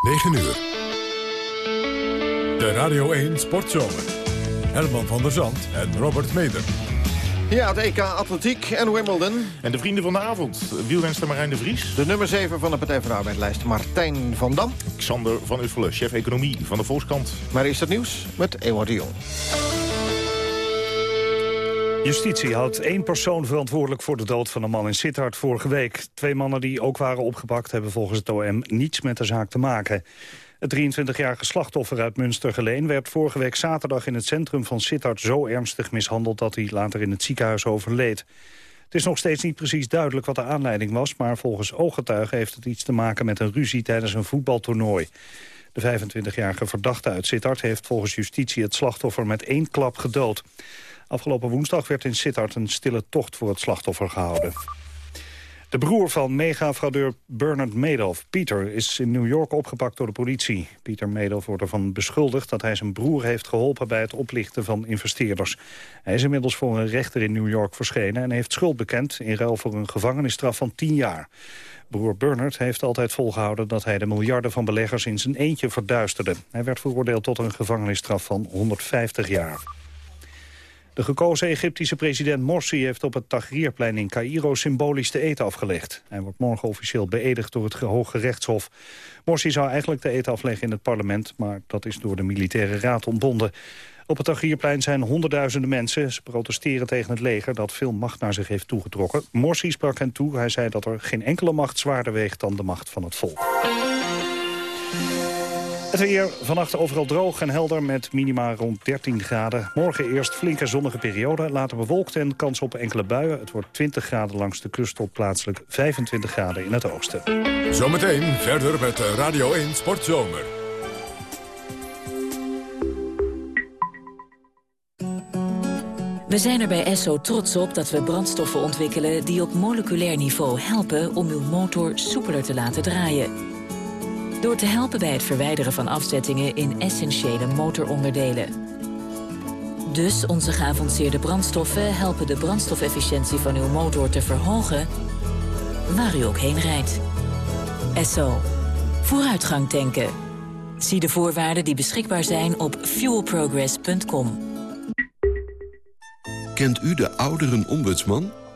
9 uur. De Radio 1 Sportzomer. Herman van der Zand en Robert Meder. Ja, het EK Atletiek en Wimbledon. En de vrienden van de avond, wielrenster Marijn de Vries. De nummer 7 van de Partij voor de Arbeidlijst, Martijn van Dam. Xander van Uffelen, chef economie van de Volkskant. Maar is het nieuws met Ewart de Jong. Justitie houdt één persoon verantwoordelijk voor de dood van een man in Sittard vorige week. Twee mannen die ook waren opgepakt hebben volgens het OM niets met de zaak te maken. Het 23-jarige slachtoffer uit Münstergeleen werd vorige week zaterdag in het centrum van Sittard zo ernstig mishandeld dat hij later in het ziekenhuis overleed. Het is nog steeds niet precies duidelijk wat de aanleiding was, maar volgens ooggetuigen heeft het iets te maken met een ruzie tijdens een voetbaltoernooi. De 25-jarige verdachte uit Sittard heeft volgens justitie het slachtoffer met één klap gedood. Afgelopen woensdag werd in Sittard een stille tocht voor het slachtoffer gehouden. De broer van megafraudeur Bernard Madoff, Pieter, is in New York opgepakt door de politie. Pieter Madoff wordt ervan beschuldigd dat hij zijn broer heeft geholpen bij het oplichten van investeerders. Hij is inmiddels voor een rechter in New York verschenen en heeft schuld bekend in ruil voor een gevangenisstraf van 10 jaar. Broer Bernard heeft altijd volgehouden dat hij de miljarden van beleggers in zijn eentje verduisterde. Hij werd veroordeeld tot een gevangenisstraf van 150 jaar. De gekozen Egyptische president Morsi heeft op het Tahrirplein in Cairo symbolisch de eet afgelegd. Hij wordt morgen officieel beëdigd door het Hoge Rechtshof. Morsi zou eigenlijk de eet afleggen in het parlement, maar dat is door de militaire raad ontbonden. Op het Tahrirplein zijn honderdduizenden mensen. Ze protesteren tegen het leger dat veel macht naar zich heeft toegetrokken. Morsi sprak hen toe. Hij zei dat er geen enkele macht zwaarder weegt dan de macht van het volk. Het weer vannacht overal droog en helder met minima rond 13 graden. Morgen eerst flinke zonnige periode, later bewolkt en kans op enkele buien. Het wordt 20 graden langs de kust tot plaatselijk 25 graden in het oosten. Zometeen verder met Radio 1 Sportzomer. We zijn er bij Esso trots op dat we brandstoffen ontwikkelen... die op moleculair niveau helpen om uw motor soepeler te laten draaien. Door te helpen bij het verwijderen van afzettingen in essentiële motoronderdelen. Dus onze geavanceerde brandstoffen helpen de brandstofefficiëntie van uw motor te verhogen... waar u ook heen rijdt. Esso. Vooruitgang tanken. Zie de voorwaarden die beschikbaar zijn op fuelprogress.com. Kent u de ouderenombudsman?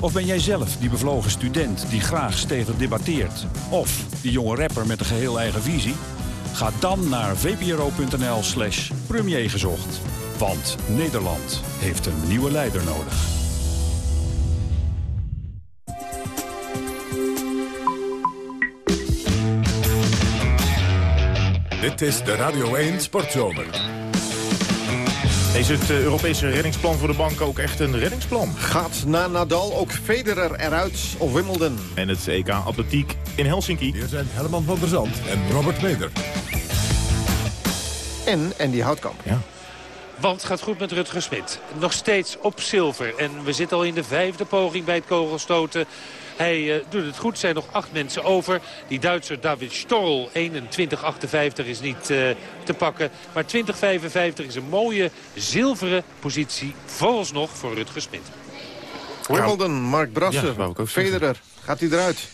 Of ben jij zelf die bevlogen student die graag stevig debatteert? Of die jonge rapper met een geheel eigen visie? Ga dan naar vpro.nl slash premier gezocht. Want Nederland heeft een nieuwe leider nodig. Dit is de Radio 1 Sportzomer. Is het eh, Europese reddingsplan voor de bank ook echt een reddingsplan? Gaat na Nadal ook Federer eruit of Wimbledon? En het EK Atletiek in Helsinki. Hier zijn Herman van der Zand en Robert Meder. En Andy Houtkamp. Ja. Want het gaat goed met Rutger Smit. Nog steeds op zilver. En we zitten al in de vijfde poging bij het kogelstoten. Hij uh, doet het goed. Er zijn nog acht mensen over. Die Duitser David Storl, 21.58 is niet uh, te pakken. Maar 20.55 is een mooie zilveren positie. Vooralsnog voor Rutger Smit. Wimbledon, Mark Brassen, ja, Federer. Gaat hij eruit?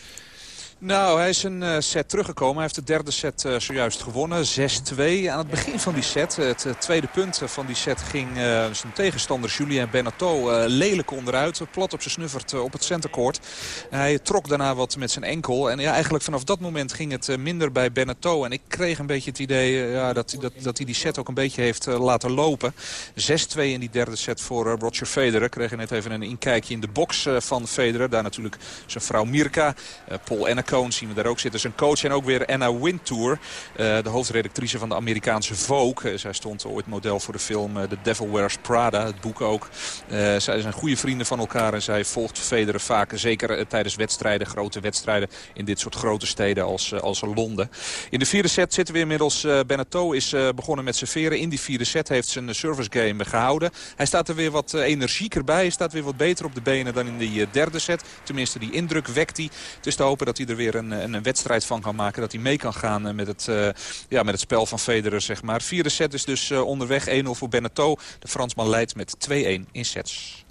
Nou, hij is een uh, set teruggekomen. Hij heeft de derde set uh, zojuist gewonnen. 6-2. Aan het begin van die set, het uh, tweede punt van die set, ging zijn tegenstander Julien Benato lelijk onderuit. Plat op zijn snuffert op het centercourt. Hij trok daarna wat met zijn enkel. En ja, eigenlijk vanaf dat moment ging het minder bij Benato. En ik kreeg een beetje het idee dat, dat, dat hij die set ook een beetje heeft laten lopen. 6-2 in die derde set voor Roger Federer. Kreeg net even een inkijkje in de box van Federer. Daar natuurlijk zijn vrouw Mirka, Paul Enneke Zien we daar ook zitten. Zijn coach en ook weer Anna Wintour. de hoofdredactrice van de Amerikaanse Vogue. zij stond ooit model voor de film The Devil Wears Prada. Het boek ook. zij zijn goede vrienden van elkaar. En zij volgt Federer vaak. Zeker tijdens wedstrijden, grote wedstrijden. In dit soort grote steden als, als Londen. In de vierde set zitten we inmiddels. Benato is begonnen met serveren. In die vierde set heeft zijn service game gehouden. Hij staat er weer wat energieker bij. Hij staat weer wat beter op de benen dan in die derde set. Tenminste, die indruk wekt hij. Het is te hopen dat hij er weer een, een wedstrijd van kan maken. Dat hij mee kan gaan met het, uh, ja, met het spel van Federer, zeg maar. Vierde set is dus uh, onderweg. 1-0 voor Beneteau. De Fransman leidt met 2-1 in sets.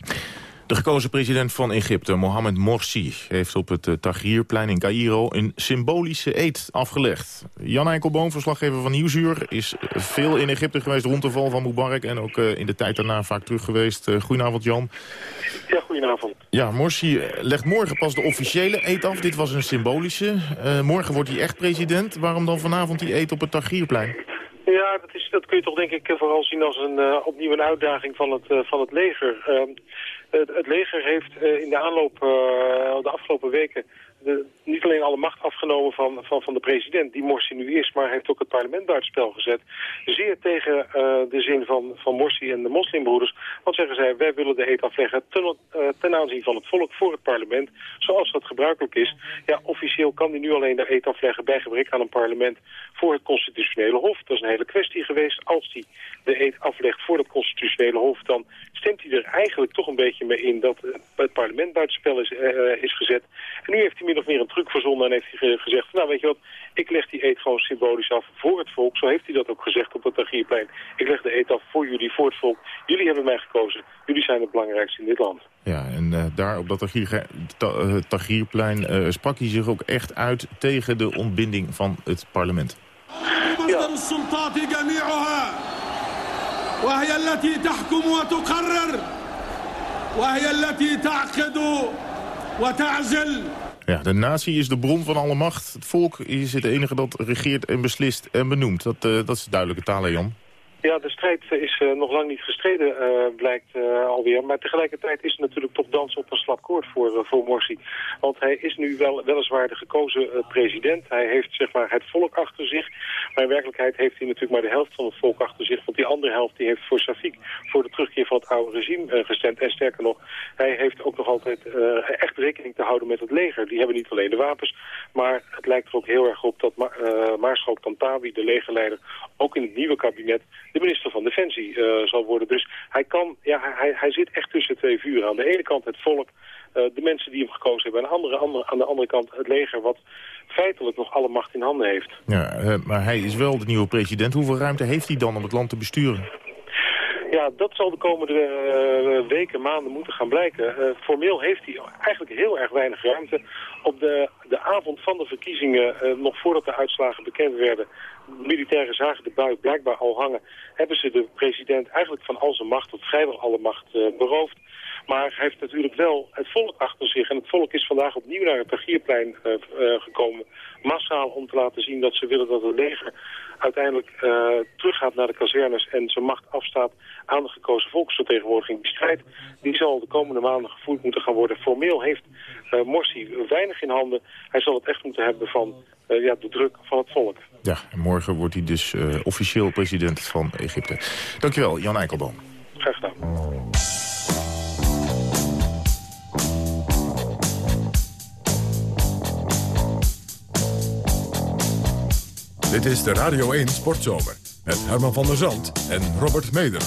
De gekozen president van Egypte, Mohamed Morsi... heeft op het uh, Tahrirplein in Cairo een symbolische eed afgelegd. Jan Eikelboom, verslaggever van Nieuwsuur... is veel in Egypte geweest rond de val van Mubarak... en ook uh, in de tijd daarna vaak terug geweest. Uh, goedenavond, Jan. Ja, goedenavond. Ja, Morsi legt morgen pas de officiële eed af. Dit was een symbolische. morgen wordt hij echt president. Waarom dan vanavond die eed op het Tahrirplein? Ja, dat, is, dat kun je toch denk ik vooral zien als een, opnieuw een uitdaging van het, van het leger. Het, het leger heeft in de aanloop de afgelopen weken de, niet alleen alle macht afgenomen van, van, van de president, die Morsi nu is, maar heeft ook het parlement buitenspel gezet. Zeer tegen uh, de zin van, van Morsi en de moslimbroeders. Want zeggen zij, wij willen de eet afleggen ten, aanzien van het volk voor het parlement, zoals dat gebruikelijk is. Ja, officieel kan hij nu alleen de eet afleggen bij gebrek aan een parlement voor het constitutionele hof. Dat is een hele kwestie geweest. Als hij de eet aflegt voor het constitutionele hof, dan stemt hij er eigenlijk toch een beetje mee in dat het parlement buitenspel is, uh, is gezet. En nu heeft hij min of meer een truc verzonnen en heeft hij gezegd... nou weet je wat, ik leg die eet gewoon symbolisch af voor het volk. Zo heeft hij dat ook gezegd op het Tagierplein. Ik leg de eet af voor jullie, voor het volk. Jullie hebben mij gekozen. Jullie zijn het belangrijkste in dit land. Ja, en uh, daar op dat Tagierplein uh, sprak hij zich ook echt uit tegen de ontbinding van het parlement. Ja. وهي التي تحكم وتقرر وهي التي تعقد وتعزل ja, de natie is de bron van alle macht. Het volk is het enige dat regeert en beslist en benoemt. Dat, uh, dat is duidelijke taal, Jan. Ja, de strijd is uh, nog lang niet gestreden, uh, blijkt uh, alweer. Maar tegelijkertijd is het natuurlijk toch dans op een slap koord voor, voor Morsi. Want hij is nu wel, weliswaar de gekozen president. Hij heeft zeg maar, het volk achter zich. Maar in werkelijkheid heeft hij natuurlijk maar de helft van het volk achter zich. Want die andere helft die heeft voor Safik, voor de terugkeer van het oude regime gestemd. En sterker nog, hij heeft ook nog altijd echt rekening te houden met het leger. Die hebben niet alleen de wapens, maar het lijkt er ook heel erg op dat Ma Tantawi, de legerleider, ook in het nieuwe kabinet de minister van Defensie uh, zal worden. Dus hij, kan, ja, hij, hij zit echt tussen twee vuren. Aan de ene kant het volk, uh, de mensen die hem gekozen hebben. En aan de andere, andere, aan de andere kant het leger wat feitelijk nog alle macht in handen heeft. Ja, uh, maar hij is wel de nieuwe president. Hoeveel ruimte heeft hij dan om het land te besturen? Ja, dat zal de komende uh, weken, maanden moeten gaan blijken. Uh, formeel heeft hij eigenlijk heel erg weinig ruimte. Op de, de avond van de verkiezingen, uh, nog voordat de uitslagen bekend werden... militairen zagen de buik blijkbaar al hangen... hebben ze de president eigenlijk van al zijn macht, of vrijwel alle macht, beroofd. Maar hij heeft natuurlijk wel het volk achter zich. En het volk is vandaag opnieuw naar het Tagierplein gekomen. Massaal om te laten zien dat ze willen dat het leger uiteindelijk uh, teruggaat naar de kazernes en zijn macht afstaat aan de gekozen volksvertegenwoordiging. Die strijd die zal de komende maanden gevoerd moeten gaan worden. Formeel heeft uh, Morsi weinig in handen. Hij zal het echt moeten hebben van uh, ja, de druk van het volk. Ja, en morgen wordt hij dus officieel president van Egypte. Dankjewel, Jan Eikelboom. Graag gedaan. Dit is de Radio 1 Sportzomer met Herman van der Zand en Robert Meder.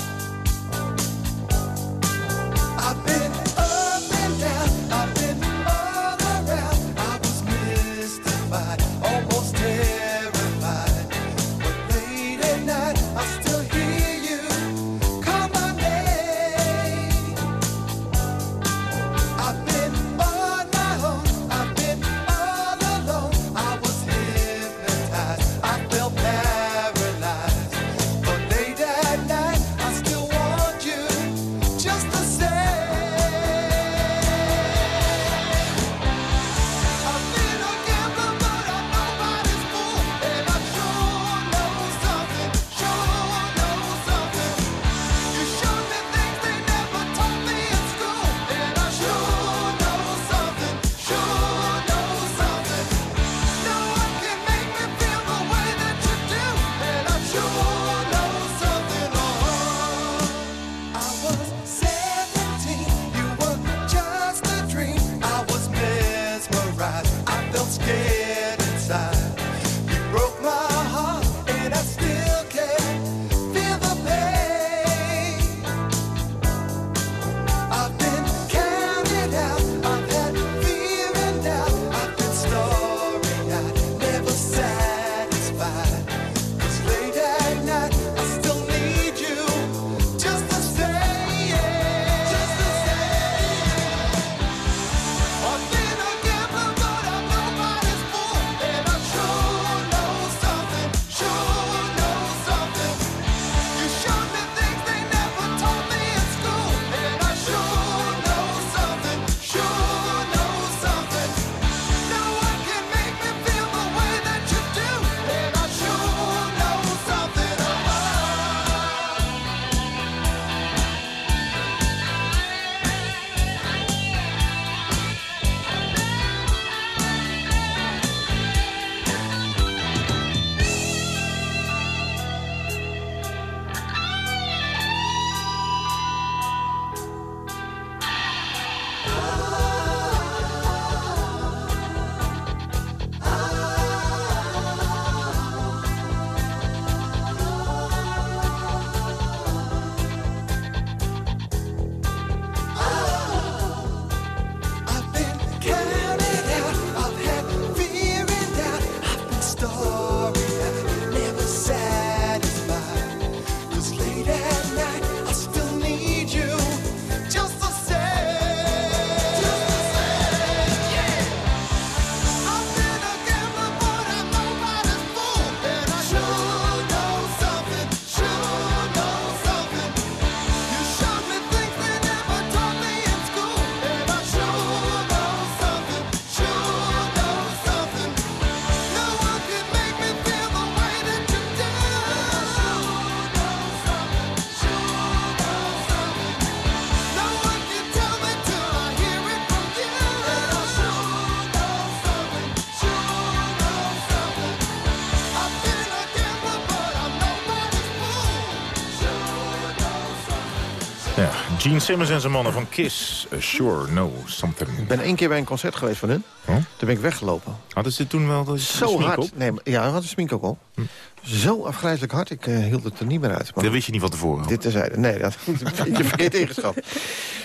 Gene Simmons en zijn mannen van Kiss. sure, no, something. Ik ben één keer bij een concert geweest van hun. Toen ben ik weggelopen. Hadden ze toen wel de Zo hard. Nee, ja, hadden de smink ook al. Hm. Zo afgrijzelijk hard, ik uh, hield het er niet meer uit. Maar dat wist je niet van tevoren? Dit terzijde. Nee, dat is een beetje verkeerd ingeschat.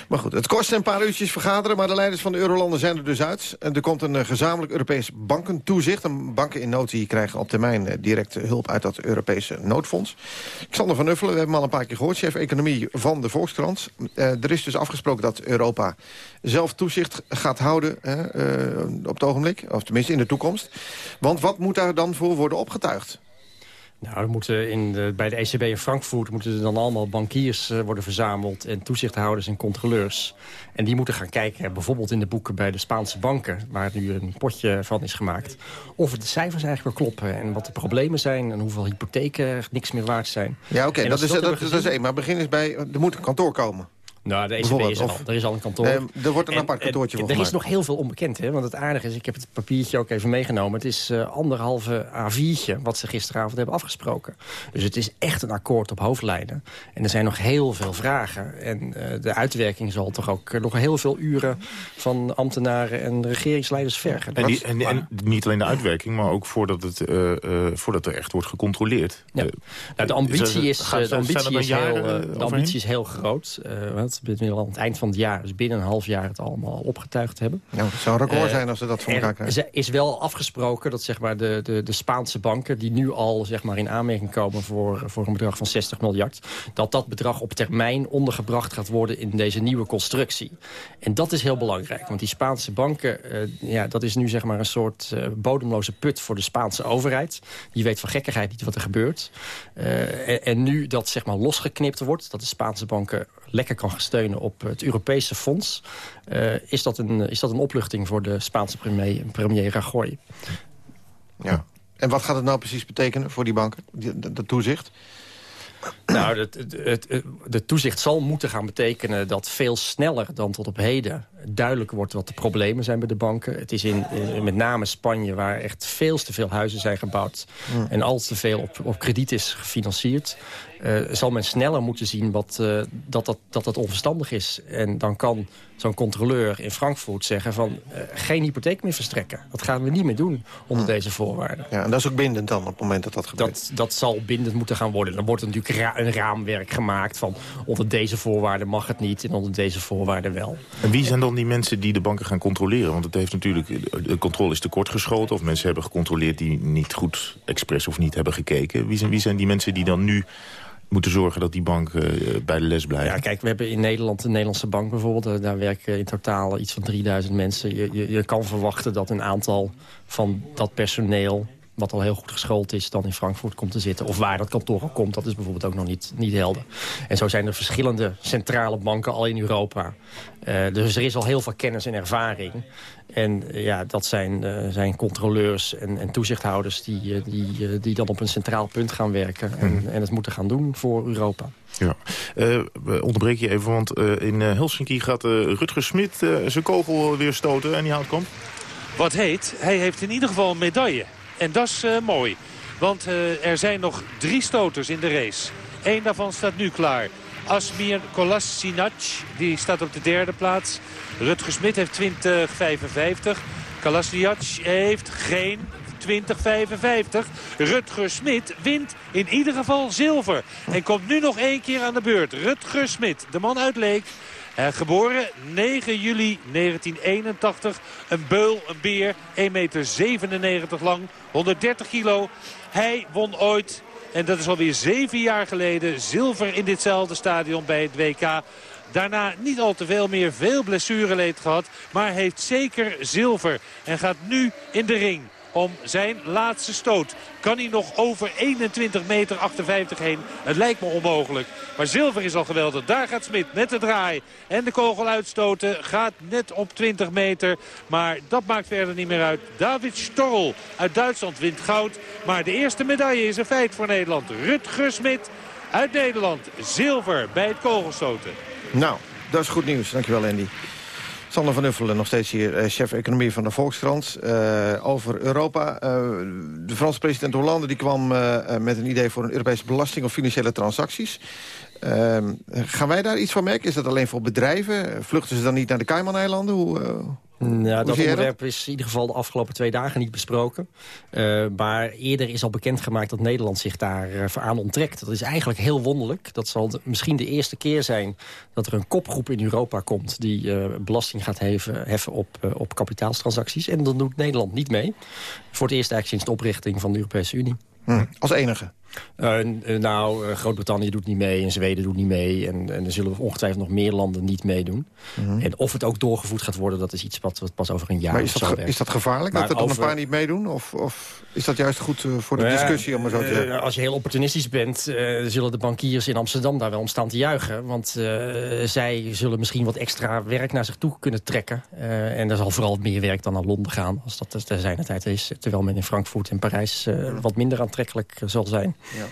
Maar goed, het kost een paar uurtjes vergaderen... maar de leiders van de Eurolanden zijn er dus uit. Er komt een uh, gezamenlijk Europees bankentoezicht. En banken in nood die krijgen op termijn uh, direct hulp uit dat Europese noodfonds. Xander van Uffelen, we hebben hem al een paar keer gehoord... chef economie van de Volkskrant. er is dus afgesproken dat Europa zelf toezicht gaat houden op het ogenblik. Of tenminste in de toekomst. Want wat moet daar dan voor worden opgetuigd? Nou, er moeten in de, bij de ECB in Frankfurt moeten er dan allemaal bankiers uh, worden verzameld... en toezichthouders en controleurs. En die moeten gaan kijken, bijvoorbeeld in de boeken bij de Spaanse banken... waar nu een potje van is gemaakt... of de cijfers eigenlijk wel kloppen en wat de problemen zijn... en hoeveel hypotheken niks meer waard zijn. Ja, oké, dat, is, dat, dat, is één. Maar begin is bij, er moet een kantoor komen. Nou, de ECB is er al. Er is al een kantoor. er wordt een apart kantoortje voor Er is nog heel veel onbekend, hè? want het aardige is... ik heb het papiertje ook even meegenomen. Het is uh, anderhalve A4'tje wat ze gisteravond hebben afgesproken. Dus het is echt een akkoord op hoofdlijnen. En er zijn nog heel veel vragen. En uh, de uitwerking zal toch ook uh, nog heel veel uren... van ambtenaren en regeringsleiders vergen. En, die, en, en, niet alleen de uitwerking, maar ook voordat, het, voordat er echt wordt gecontroleerd. Ja. Nou, de ambitie is, de ambitie is, heel, de ambitie is heel groot het aan het eind van het jaar, dus binnen een half jaar, het allemaal opgetuigd hebben. Ja, het zou een record uh, zijn als ze dat voor elkaar krijgen. Er is wel afgesproken dat zeg maar, de, de, de Spaanse banken, die nu al zeg maar, in aanmerking komen voor, voor een bedrag van 60 miljard, dat dat bedrag op termijn ondergebracht gaat worden in deze nieuwe constructie. En dat is heel belangrijk, want die Spaanse banken, uh, ja, dat is nu zeg maar een soort uh, bodemloze put voor de Spaanse overheid. Die weet van gekkigheid niet wat er gebeurt. En, en, nu dat zeg maar losgeknipt wordt, dat de Spaanse banken lekker kan steunen op het Europese fonds... Uh, is, dat een, is dat een opluchting voor de Spaanse premier, premier Rajoy. Ja. En wat gaat het nou precies betekenen voor die banken, de toezicht? Nou, het, het, het, de toezicht zal moeten gaan betekenen dat veel sneller dan tot op heden duidelijk wordt wat de problemen zijn bij de banken. Het is in, met name Spanje waar echt veel te veel huizen zijn gebouwd en al te veel op, op krediet is gefinancierd. Uh, zal men sneller moeten zien wat, uh, dat, dat, dat dat onverstandig is. En dan kan zo'n controleur in Frankfurt zeggen van... Uh, geen hypotheek meer verstrekken. Dat gaan we niet meer doen onder deze voorwaarden. Ja, en dat is ook bindend dan op het moment dat dat gebeurt? Dat, dat zal bindend moeten gaan worden. Dan wordt er natuurlijk een raamwerk gemaakt van... onder deze voorwaarden mag het niet en onder deze voorwaarden wel. En wie zijn dan die mensen die de banken gaan controleren? Want het heeft natuurlijk, de controle is tekortgeschoten... of mensen hebben gecontroleerd die niet goed expres of niet hebben gekeken. Wie zijn, wie zijn die mensen die dan nu moeten zorgen dat die banken uh, bij de les blijven. Ja, kijk, we hebben in Nederland de Nederlandse bank bijvoorbeeld. Uh, daar werken in totaal iets van 3000 mensen. Je, je, je kan verwachten dat een aantal van dat personeel wat al heel goed geschoold is, dan in Frankfurt komt te zitten. Of waar dat kantoor al komt, dat is bijvoorbeeld ook nog niet, niet helder. En zo zijn er verschillende centrale banken al in Europa. Uh, dus er is al heel veel kennis en ervaring. En uh, ja, dat zijn, uh, zijn controleurs en, en toezichthouders die, die, die dan op een centraal punt gaan werken. En, hmm. en het moeten gaan doen voor Europa. Ja. we onderbreken je even, want in Helsinki gaat Rutger Smit zijn kogel weer stoten en die houdt komt. Wat heet, hij heeft in ieder geval een medaille. En dat is uh, mooi. Want uh, er zijn nog drie stoters in de race. Eén daarvan staat nu klaar. Asmir Kolasinac, die staat op de derde plaats. Rutger Smit heeft 20.55. Kolasinac heeft geen 2055. Rutger Smit wint in ieder geval zilver. En komt nu nog één keer aan de beurt. Rutger Smit, de man uit Leek. Uh, geboren 9 juli 1981. Een beul, een beer. 1,97 meter lang. 130 kilo. Hij won ooit, en dat is alweer zeven jaar geleden... zilver in ditzelfde stadion bij het WK. Daarna niet al te veel meer, veel blessureleed gehad. Maar heeft zeker zilver. En gaat nu in de ring om zijn laatste stoot. Kan hij nog over 21 meter 58 heen? Het lijkt me onmogelijk. Maar zilver is al geweldig. Daar gaat Smit met de draai. En de kogel uitstoten. Gaat net op 20 meter. Maar dat maakt verder niet meer uit. David Storl uit Duitsland wint goud. Maar de eerste medaille is een feit voor Nederland. Rutger Smit uit Nederland. Zilver bij het kogelstoten. Nou, dat is goed nieuws. Dankjewel Andy. Sander van Uffelen, nog steeds hier, eh, chef economie van de Volkskrant. Uh, over Europa. Uh, de Franse president Hollande die kwam met een idee voor een Europese belasting op financiële transacties. Ehm, gaan wij daar iets van merken? Is dat alleen voor bedrijven? Vluchten ze dan niet naar de Cayman-eilanden? Hoe, ja, dat onderwerp is in ieder geval de afgelopen twee dagen niet besproken. Uh, maar eerder is al bekendgemaakt dat Nederland zich daar uh, aan onttrekt. Dat is eigenlijk heel wonderlijk. Dat zal de, misschien de eerste keer zijn dat er een kopgroep in Europa komt... die uh, belasting gaat heffen, heffen op, op kapitaalstransacties. En dan doet Nederland niet mee. Voor het eerst eigenlijk sinds de oprichting van de Europese Unie. Hm, als enige? Uh, nou, uh, Groot-Brittannië doet niet mee en Zweden doet niet mee. En, en er zullen ongetwijfeld nog meer landen niet meedoen. Mm -hmm. En of het ook doorgevoerd gaat worden, dat is iets wat, wat pas over een jaar maar is dat, is dat gevaarlijk, maar dat er dan over... een paar niet meedoen? Of, of is dat juist goed voor de nou discussie? Om maar zo te zeggen? als je heel opportunistisch bent, zullen de bankiers in Amsterdam daar wel om staan te juichen. Want zij zullen misschien wat extra werk naar zich toe kunnen trekken. en er zal vooral meer werk dan naar Londen gaan, als dat zijner tijd is. Terwijl men in Frankfurt en Parijs wat minder aantrekkelijk zal zijn. Ja.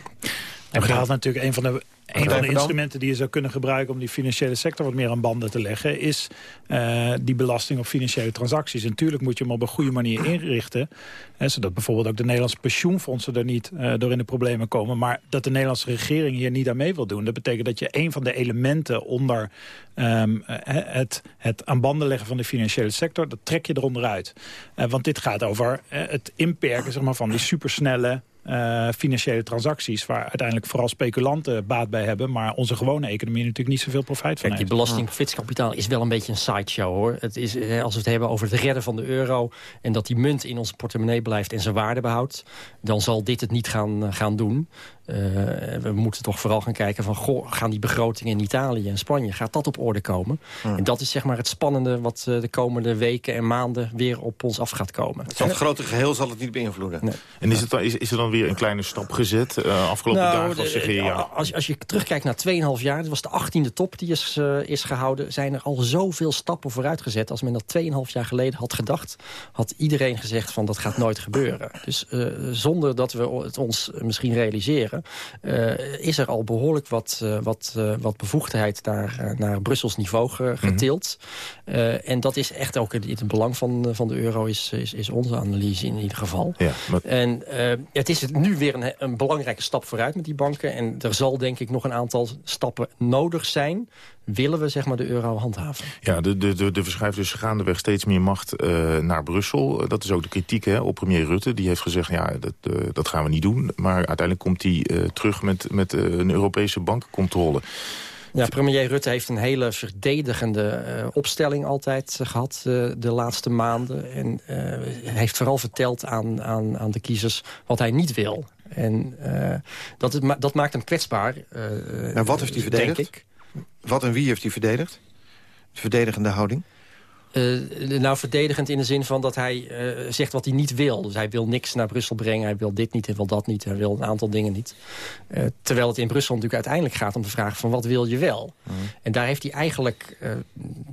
En we hadden natuurlijk een van de een van de instrumenten die je zou kunnen gebruiken om die financiële sector wat meer aan banden te leggen, is uh, die belasting op financiële transacties. En natuurlijk moet je hem op een goede manier inrichten, hè, zodat bijvoorbeeld ook de Nederlandse pensioenfondsen er niet uh, door in de problemen komen. Maar dat de Nederlandse regering hier niet aan mee wil doen. Dat betekent dat je een van de elementen onder um, het, het aan banden leggen van de financiële sector, dat trek je eronder uit. Uh, want dit gaat over het inperken zeg maar, van die supersnelle uh, financiële transacties... waar uiteindelijk vooral speculanten baat bij hebben... maar onze gewone economie natuurlijk niet zoveel profijt van Kijk, die belasting op fietskapitaal is wel een beetje een sideshow, hoor. Het is, als we het hebben over het redden van de euro... en dat die munt in onze portemonnee blijft en zijn waarde behoudt... dan zal dit het niet gaan, gaan doen. Uh, we moeten toch vooral gaan kijken van... Goh, gaan die begrotingen in Italië en Spanje, gaat dat op orde komen? En dat is zeg maar het spannende wat uh, de komende weken en maanden... weer op ons af gaat komen. Het, grote geheel zal het niet beïnvloeden. Nee. En is, het dan, is, is er dan weer een kleine stap gezet uh, afgelopen nou, dagen? Of zeg je, ja. als, als je terugkijkt naar 2,5 jaar... dat was de 18e top die is, is gehouden... zijn er al zoveel stappen vooruit gezet. Als men dat 2,5 jaar geleden had gedacht... had iedereen gezegd van dat gaat nooit gebeuren. Dus zonder dat we het ons misschien realiseren uh, is er al behoorlijk wat, uh, wat, uh, wat bevoegdheid naar, naar Brussels niveau getild. Mm -hmm. en dat is echt ook in het belang van, van de euro, is, is, is onze analyse in ieder geval. Ja, maar... En het is nu weer een, een belangrijke stap vooruit met die banken. En er zal denk ik nog een aantal stappen nodig zijn willen we zeg maar, de euro handhaven. Ja, de, de, de, de verschuift dus gaandeweg steeds meer macht uh, naar Brussel. Dat is ook de kritiek hè, op premier Rutte. Die heeft gezegd, ja, dat, uh, dat gaan we niet doen. Maar uiteindelijk komt hij uh, terug met, met een Europese bankencontrole. Ja, premier Rutte heeft een hele verdedigende uh, opstelling altijd uh, gehad uh, de laatste maanden. En heeft vooral verteld aan, aan, aan de kiezers wat hij niet wil. En dat, het, dat maakt hem kwetsbaar, nou, wat heeft hij verdedigd? Denk ik. Wat en wie heeft hij verdedigd? De verdedigende houding? Uh, nou, verdedigend in de zin van dat hij uh, zegt wat hij niet wil. Dus hij wil niks naar Brussel brengen, hij wil dit niet, hij wil dat niet... hij wil een aantal dingen niet. Uh, terwijl het in Brussel natuurlijk uiteindelijk gaat om de vraag van wat wil je wel? Mm. En daar heeft hij eigenlijk,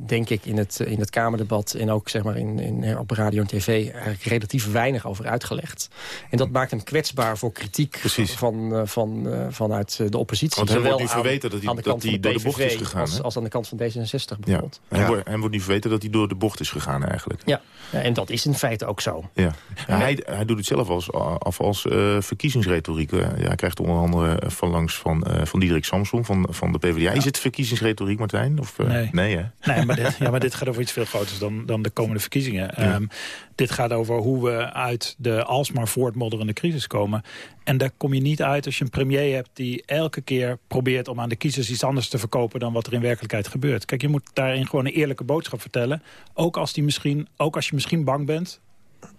denk ik, in het, in het Kamerdebat... en ook zeg maar in, in, op radio en tv eigenlijk relatief weinig over uitgelegd. En dat maakt hem kwetsbaar voor kritiek van, van, vanuit de oppositie. Want hij wordt niet verweten dat hij, dat hij door de bocht is gegaan. Als, als aan de kant van D66 bijvoorbeeld. Ja. Hij, wordt, hij wordt niet verweten dat hij door de bocht is gegaan eigenlijk. Ja, en dat is in feite ook zo. Ja. ja hij, hij doet het zelf als, af als uh, verkiezingsretoriek. Ja, hij krijgt onder andere van langs van, uh, van Diederik Samson van, van de PvdA. Ja. Is het verkiezingsretoriek, Martijn? Of, uh, nee. Nee, hè? nee maar, dit, ja, maar dit gaat over iets veel groters dan, dan de komende verkiezingen. Ja. Um, dit gaat over hoe we uit de alsmaar voortmodderende crisis komen. En daar kom je niet uit als je een premier hebt... die elke keer probeert om aan de kiezers iets anders te verkopen... dan wat er in werkelijkheid gebeurt. Kijk, je moet daarin gewoon een eerlijke boodschap vertellen. Ook als, die misschien, ook als je misschien bang bent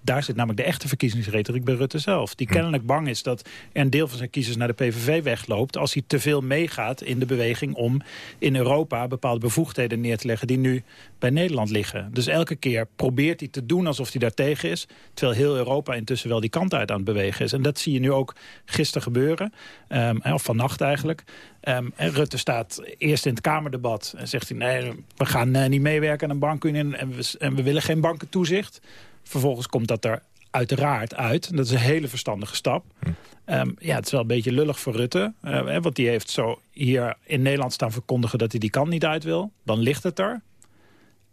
daar zit namelijk de echte verkiezingsretoriek bij Rutte zelf. Die kennelijk bang is dat er een deel van zijn kiezers naar de PVV wegloopt... als hij te veel meegaat in de beweging om in Europa bepaalde bevoegdheden neer te leggen... die nu bij Nederland liggen. Dus elke keer probeert hij te doen alsof hij daar tegen is... terwijl heel Europa intussen wel die kant uit aan het bewegen is. En dat zie je nu ook gisteren gebeuren, um, of vannacht eigenlijk... Um, en Rutte staat eerst in het Kamerdebat en zegt hij... nee, we gaan uh, niet meewerken aan een bankunie en we, en we willen geen bankentoezicht... Vervolgens komt dat er uiteraard uit. Dat is een hele verstandige stap. Hm. Um, ja, het is wel een beetje lullig voor Rutte. Uh, want die heeft zo hier in Nederland staan verkondigen... dat hij die kant niet uit wil. Dan ligt het er.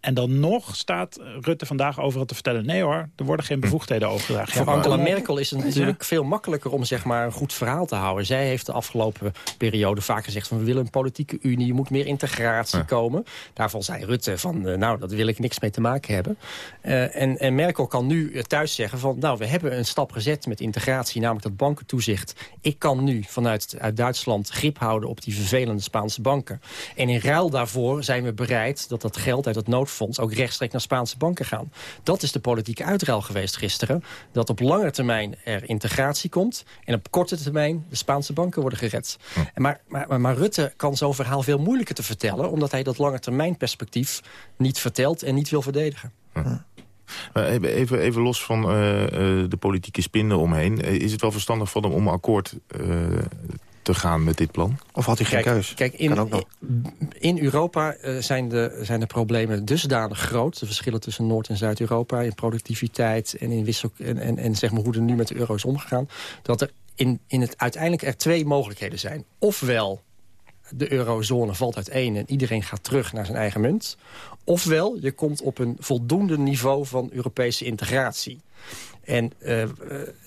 En dan nog staat Rutte vandaag overal te vertellen... nee hoor, er worden geen bevoegdheden overgedragen. Voor Angela Merkel is het natuurlijk veel makkelijker om zeg maar, een goed verhaal te houden. Zij heeft de afgelopen periode vaak gezegd... van we willen een politieke unie, je moet meer integratie komen. Daarvan zei Rutte van, uh, nou, dat wil ik niks mee te maken hebben. Uh, en, en Merkel kan nu thuis zeggen van... nou, we hebben een stap gezet met integratie, namelijk dat bankentoezicht. Ik kan nu vanuit uit Duitsland grip houden op die vervelende Spaanse banken. En in ruil daarvoor zijn we bereid dat dat geld uit het noodfonds... ook rechtstreeks naar Spaanse banken gaan. Dat is de politieke uitruil geweest gisteren. Dat op lange termijn er integratie komt... en op korte termijn de Spaanse banken worden gered. En maar, maar, maar, Rutte kan zo'n verhaal veel moeilijker te vertellen... omdat hij dat lange termijn perspectief niet vertelt en niet wil verdedigen. Even, even los van uh, de politieke spinnen omheen. Is het wel verstandig van hem om akkoord uh, te gaan met dit plan? Of had hij geen kijk, keus? Kijk, in, in Europa uh, zijn, de, zijn de problemen dusdanig groot. De verschillen tussen Noord- en Zuid-Europa in productiviteit... en, in wissel, en, en, en zeg maar hoe er nu met de euro is omgegaan... dat er in, in het uiteindelijk er twee mogelijkheden zijn. Ofwel de eurozone valt uiteen en iedereen gaat terug naar zijn eigen munt. Ofwel, je komt op een voldoende niveau van Europese integratie. En uh,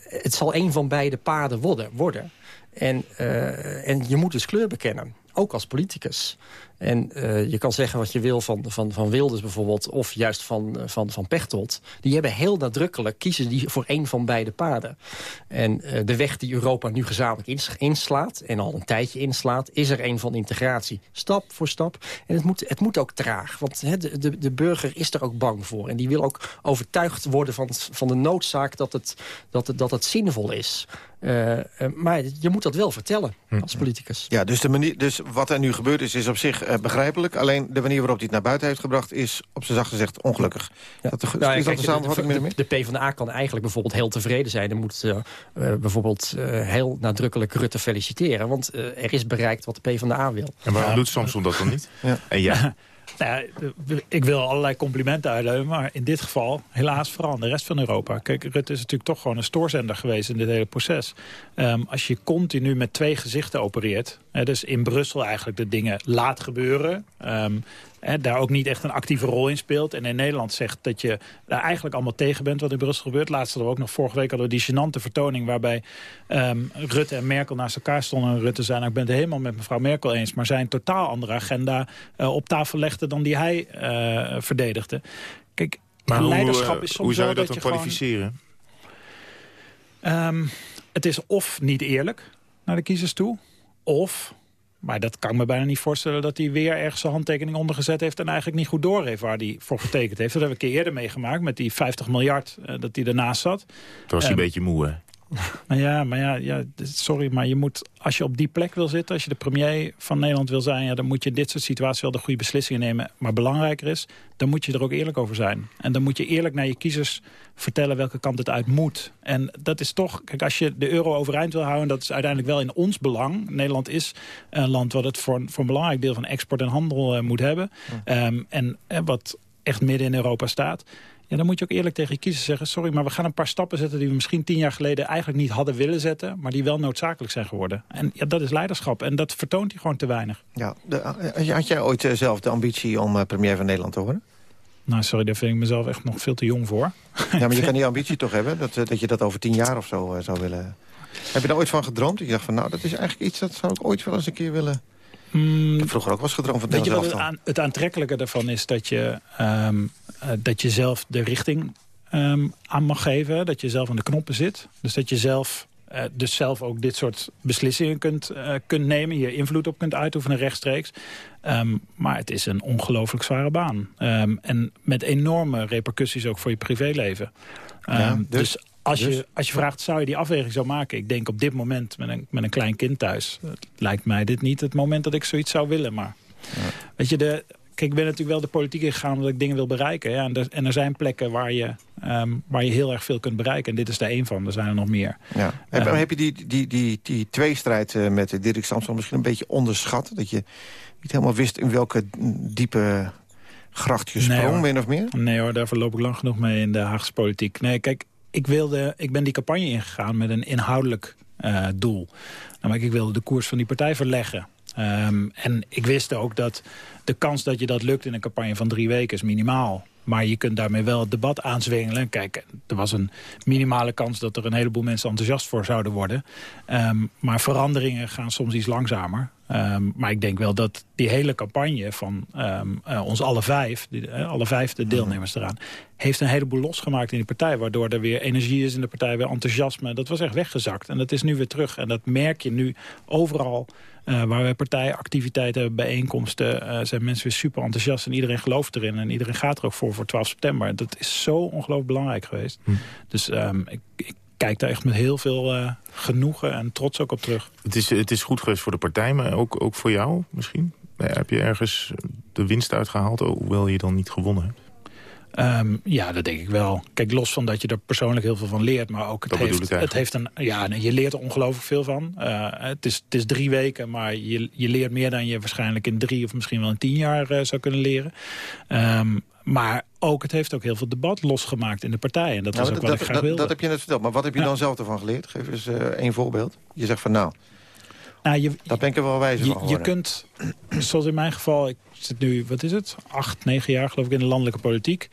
het zal een van beide paden worden. worden. En, uh, en je moet dus kleur bekennen, ook als politicus. En uh, je kan zeggen wat je wil van, van, van Wilders bijvoorbeeld... of juist van, van, van Pechtold. Die hebben heel nadrukkelijk, kiezen die voor een van beide paden. En uh, de weg die Europa nu gezamenlijk inslaat... en al een tijdje inslaat, is er een van integratie. Stap voor stap. En het moet, het moet ook traag. Want he, de, de, de burger is er ook bang voor. En die wil ook overtuigd worden van, van de noodzaak dat het, dat het, dat het zinvol is. Uh, uh, maar je moet dat wel vertellen als politicus. Ja, dus, de manier, dus wat er nu gebeurd is, is op zich uh, begrijpelijk. Alleen de manier waarop hij het naar buiten heeft gebracht... is op zijn zacht gezegd ongelukkig. Ja. Dat de, nou, is kijk, dat de samenvatting de, de, de, PvdA kan eigenlijk bijvoorbeeld heel tevreden zijn... en moet bijvoorbeeld heel nadrukkelijk Rutte feliciteren. Want er is bereikt wat de PvdA wil. En waarom ja. doet Samson dat dan niet? Ja. En ja. Nou ja, ik wil allerlei complimenten uitdelen, maar in dit geval helaas vooral aan de rest van Europa. Kijk, Rutte is natuurlijk toch gewoon een stoorzender geweest in dit hele proces. Um, als je continu met twee gezichten opereert, hè, dus in Brussel eigenlijk de dingen laat gebeuren... Um, Hè, daar ook niet echt een actieve rol in speelt. En in Nederland zegt dat je daar eigenlijk allemaal tegen bent wat in Brussel gebeurt. Laatst hadden we ook nog vorige week hadden we die gênante vertoning... waarbij um, Rutte en Merkel naast elkaar stonden. En Rutte zei, nou, ik ben het helemaal met mevrouw Merkel eens... maar zij een totaal andere agenda uh, op tafel legde dan die hij uh, verdedigde. Kijk, maar hoe, leiderschap is soms hoe zou je dat, dan kwalificeren? Gewoon, um, het is of niet eerlijk naar de kiezers toe... of maar dat kan ik me bijna niet voorstellen dat hij weer ergens zijn handtekening ondergezet heeft... en eigenlijk niet goed door heeft waar hij voor getekend heeft. Dat hebben we een keer eerder meegemaakt met die 50 miljard uh, dat hij ernaast zat. Toen was hij um, een beetje moe, hè? Maar ja, maar ja, ja, sorry, maar je moet, als je op die plek wil zitten... als je de premier van Nederland wil zijn... Ja, dan moet je in dit soort situaties wel de goede beslissingen nemen. Maar belangrijker is, dan moet je er ook eerlijk over zijn. En dan moet je eerlijk naar je kiezers vertellen welke kant het uit moet. En dat is toch, kijk, als je de euro overeind wil houden... dat is uiteindelijk wel in ons belang. Nederland is een land wat het voor, voor een belangrijk deel van export en handel uh, moet hebben. Ja. Um, en, en wat echt midden in Europa staat... Ja, dan moet je ook eerlijk tegen je kiezers zeggen... sorry, maar we gaan een paar stappen zetten die we misschien tien jaar geleden... eigenlijk niet hadden willen zetten, maar die wel noodzakelijk zijn geworden. En ja, dat is leiderschap. En dat vertoont hij gewoon te weinig. Ja, de, had jij ooit zelf de ambitie om uh, premier van Nederland te worden? Nou, sorry, daar vind ik mezelf echt nog veel te jong voor. Ja, maar je kan die ambitie toch hebben? Dat, dat je dat over tien jaar of zo zou willen... Heb je daar ooit van gedroomd? Ik dacht van, nou, dat is eigenlijk iets... dat zou ik ooit wel eens een keer willen... Mm, ik heb vroeger ook wel eens gedroomd van Weet je wat het, aan, het aantrekkelijke daarvan is? Dat je, um, uh, dat je zelf de richting um, aan mag geven. Dat je zelf aan de knoppen zit. Dus dat je zelf, uh, dus zelf ook dit soort beslissingen kunt, uh, kunt nemen. Je invloed op kunt uitoefenen rechtstreeks. Um, maar het is een ongelooflijk zware baan. en met enorme repercussies ook voor je privéleven. Ja, dus, dus als, dus? je, als je vraagt, zou je die afweging zo maken? Ik denk op dit moment met een, met een klein kind thuis... lijkt mij dit niet het moment dat ik zoiets zou willen. Maar ja. weet je, de, kijk, ik ben natuurlijk wel de politiek ingegaan... omdat ik dingen wil bereiken. Ja, en, er, en er zijn plekken waar je, um, waar je heel erg veel kunt bereiken. En dit is er één van, er zijn er nog meer. Ja. Heb, um, heb je die, die, die, die tweestrijd uh, met Dirk Samson misschien een beetje onderschat? Dat je niet helemaal wist in welke diepe gracht je sprong, nee, min of meer? Nee hoor, daarvoor loop ik lang genoeg mee in de Haagse politiek. Nee, kijk, ik, wilde, ik ben die campagne ingegaan met een inhoudelijk doel. Namelijk, ik wilde de koers van die partij verleggen. Ehm, en ik wist ook dat de kans dat je dat lukt in een campagne van drie weken is minimaal. Maar je kunt daarmee wel het debat aanzwengelen. Kijk, er was een minimale kans dat er een heleboel mensen enthousiast voor zouden worden. Ehm, maar veranderingen gaan soms iets langzamer. Ehm, maar ik denk wel dat die hele campagne van um, uh, ons alle vijf... Die, uh, alle vijf de deelnemers eraan... heeft een heleboel losgemaakt in die partij. Waardoor er weer energie is in de partij, weer enthousiasme. Dat was echt weggezakt. En dat is nu weer terug. En dat merk je nu overal... Uh, waar wij partijactiviteiten hebben, bijeenkomsten... zijn mensen weer super enthousiast en iedereen gelooft erin. En iedereen gaat er ook voor voor 12 september. Dat is zo ongelooflijk belangrijk geweest. Hm. Dus um, ik, ik kijk daar echt met heel veel uh, genoegen en trots ook op terug. Het is, het is goed geweest voor de partij, maar ook, ook voor jou misschien? Heb je ergens de winst uitgehaald, hoewel je dan niet gewonnen hebt? Um, ja, dat denk ik wel. Kijk, los van dat je er persoonlijk heel veel van leert... maar ook het, heeft, het, het, heeft een... Ja, je leert er ongelooflijk veel van. Uh, het, is, het is drie weken, maar je, je leert meer dan je waarschijnlijk in drie... of misschien wel in tien jaar uh, zou kunnen leren. Um, maar ook, het heeft ook heel veel debat losgemaakt in de partij. En dat nou, is ook wat dat, ik graag dat, wilde. Dat heb je net verteld. Maar wat heb je ja. dan zelf ervan geleerd? Geef eens uh, één voorbeeld. Je zegt van nou, nou je, dat ben ik er wel wijzer je, van Je kunt, zoals in mijn geval... ik zit nu, wat is het? Acht, negen jaar geloof ik in de landelijke politiek.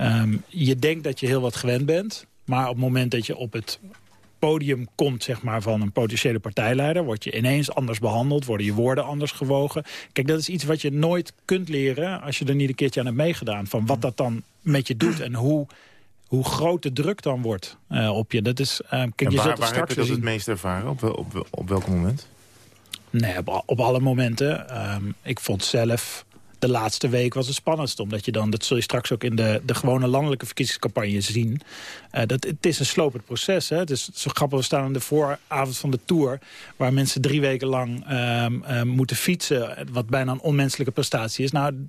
Um, je denkt dat je heel wat gewend bent. Maar op het moment dat je op het podium komt zeg maar, van een potentiële partijleider... word je ineens anders behandeld, worden je woorden anders gewogen. Kijk, dat is iets wat je nooit kunt leren... als je er niet een keertje aan hebt meegedaan. Van wat dat dan met je doet en hoe, hoe groot de druk dan wordt uh, op je. Dat is, uh, kijk, en je waar, zult waar heb je dat zien... het meest ervaren? Op, op, op welk moment? Nee, op, op alle momenten. Um, ik vond zelf de laatste week was het spannendst. Omdat je dan, dat zul je straks ook in de, de gewone landelijke verkiezingscampagne zien. Uh, dat, het is een slopend proces. Hè? Het is zo grappig, we staan aan de vooravond van de Tour... waar mensen drie weken lang um, uh, moeten fietsen. Wat bijna een onmenselijke prestatie is. Nou,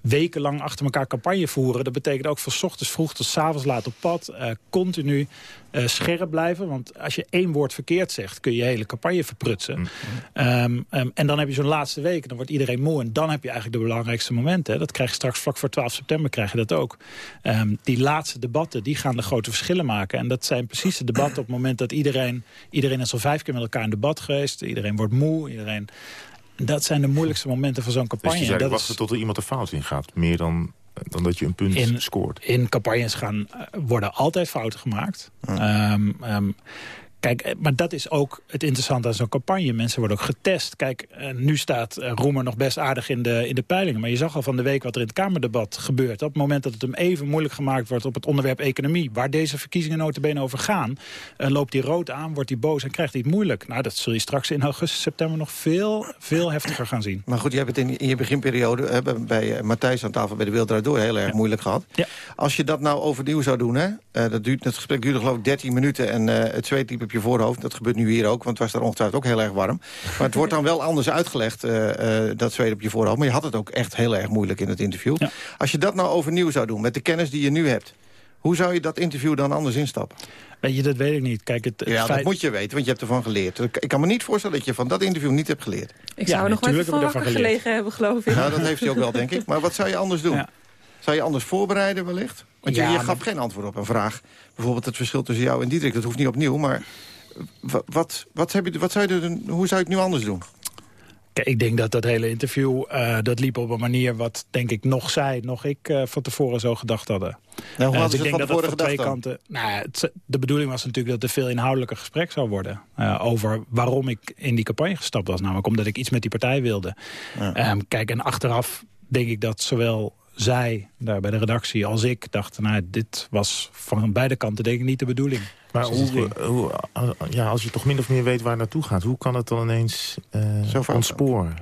wekenlang achter elkaar campagne voeren. Dat betekent ook van ochtends vroeg tot avonds laat op pad. Uh, continu uh, scherp blijven. Want als je één woord verkeerd zegt, kun je je hele campagne verprutsen. Mm -hmm. um, um, en dan heb je zo'n laatste week dan wordt iedereen moe. En dan heb je eigenlijk de belangrijkste momenten. Hè. Dat krijg je straks vlak voor 12 september krijg je dat ook. Um, die laatste debatten, die gaan de grote verschillen maken. En dat zijn precies de debatten op het moment dat iedereen... Iedereen is al vijf keer met elkaar in debat geweest. Iedereen wordt moe, iedereen... Dat zijn de moeilijkste momenten van zo'n campagne. Dus je dat wachten is... tot er iemand er fout in gaat. Meer dan, dan dat je een punt in, scoort. In campagnes gaan, uh, worden altijd fouten gemaakt. Ja. Um, um, Kijk, maar dat is ook het interessante aan zo'n campagne. Mensen worden ook getest. Kijk, uh, nu staat uh, Roemer nog best aardig in de, in de peilingen. Maar je zag al van de week wat er in het Kamerdebat gebeurt. Op het moment dat het hem even moeilijk gemaakt wordt op het onderwerp economie... waar deze verkiezingen notabene over gaan... Uh, loopt hij rood aan, wordt hij boos en krijgt hij het moeilijk. Nou, dat zul je straks in augustus, september nog veel, veel heftiger gaan zien. Maar goed, je hebt het in, in je beginperiode hè, bij Matthijs aan tafel bij de Wereld Door heel erg ja. moeilijk gehad. Ja. Als je dat nou overnieuw zou doen, hè, dat duurt, het gesprek duurde geloof ik 13 minuten... en het zweet liep op je voorhoofd, dat gebeurt nu hier ook, want het was daar ongetwijfeld ook heel erg warm. Maar het wordt dan wel anders uitgelegd, uh, uh, dat zweet op je voorhoofd. Maar je had het ook echt heel erg moeilijk in het interview. Ja. Als je dat nou overnieuw zou doen, met de kennis die je nu hebt... hoe zou je dat interview dan anders instappen? Weet je, dat weet ik niet. Kijk, het, het ja, feit... dat moet je weten, want je hebt ervan geleerd. Ik kan me niet voorstellen dat je van dat interview niet hebt geleerd. Ik zou ja, er nog wel even van wakker gelegen hebben, geloof ik. Nou, dat heeft hij ook wel, denk ik. Maar wat zou je anders doen? Ja. Zou je anders voorbereiden wellicht? Want je, ja, je gaf maar... geen antwoord op een vraag. Bijvoorbeeld het verschil tussen jou en Diederik. Dat hoeft niet opnieuw, maar wat, wat, heb je, wat zou je doen, hoe zou je het nu anders doen? Kijk, ik denk dat dat hele interview, uh, dat liep op een manier wat, denk ik, nog zij, nog ik uh, van tevoren zo gedacht hadden. Nou, hoe uh, dus ik denk dat het van twee kanten. Nou, het, de bedoeling was natuurlijk dat er veel inhoudelijker gesprek zou worden. over waarom ik in die campagne gestapt was. Namelijk omdat ik iets met die partij wilde. Ja. Um, kijk, en achteraf denk ik dat zowel zij daar bij de redactie als ik dachten... nou, dit was van beide kanten denk ik niet de bedoeling. Maar hoe, hoe, ja, als je toch min of meer weet waar het naartoe gaat... hoe kan het dan ineens uh, ontsporen?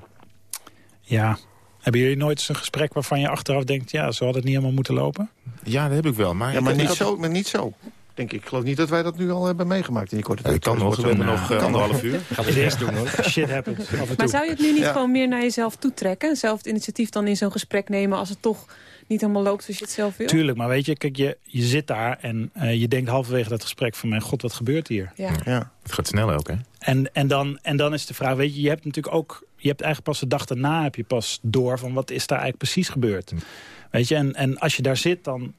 Ja, hebben jullie nooit eens een gesprek waarvan je achteraf denkt... ja, zo had het niet helemaal moeten lopen? Ja, dat heb ik wel. Maar, ja, maar, niet, zo, maar niet zo. Denk ik. ik geloof niet dat wij dat nu al hebben meegemaakt in die korte tijd. Ik kan nog, we hebben nog uh, anderhalf uur. Ga het eerst doen hoor. Shit happens. Maar zou je het nu niet gewoon meer naar jezelf toetrekken? Zelf het initiatief dan in zo'n gesprek nemen als het toch niet helemaal loopt zoals je het zelf wil? Tuurlijk, maar weet je, kijk, je, je zit daar en uh, je denkt halverwege dat gesprek van... mijn god, wat gebeurt hier? Ja. ja. Het gaat snel ook, hè? En, en, dan, en dan is de vraag, weet je, je hebt natuurlijk ook... je hebt eigenlijk pas de dag daarna heb je pas door van wat is daar eigenlijk precies gebeurd. Hm. Weet je, en, en als je daar zit, dan...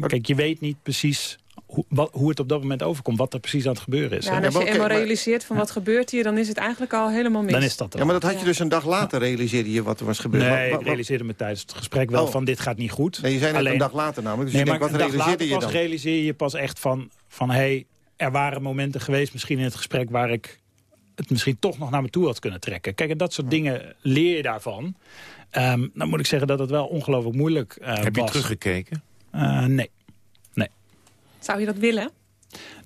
Kijk, je weet niet precies hoe, wat, hoe het op dat moment overkomt, wat er precies aan het gebeuren is. Ja, en als je eenmaal realiseert van wat gebeurt hier... dan is het eigenlijk al helemaal mis. Dan is dat Ja, maar dat had je dus een dag later realiseerde je wat er was gebeurd. Nee, ik realiseerde me tijdens het gesprek wel Oh. van dit gaat niet goed. Nee, je zei net Alleen- een dag later namelijk. Dus nee, je denkt, maar wat een dag realiseerde later je pas dan? realiseer je pas echt van, van hey, er waren momenten geweest misschien in het gesprek waar ik het misschien toch nog naar me toe had kunnen trekken. Kijk, en dat soort dingen leer je daarvan. Ehm, dan moet ik zeggen dat het wel ongelooflijk moeilijk eh, Heb je was. teruggekeken? Eh. Nee. Zou je dat willen?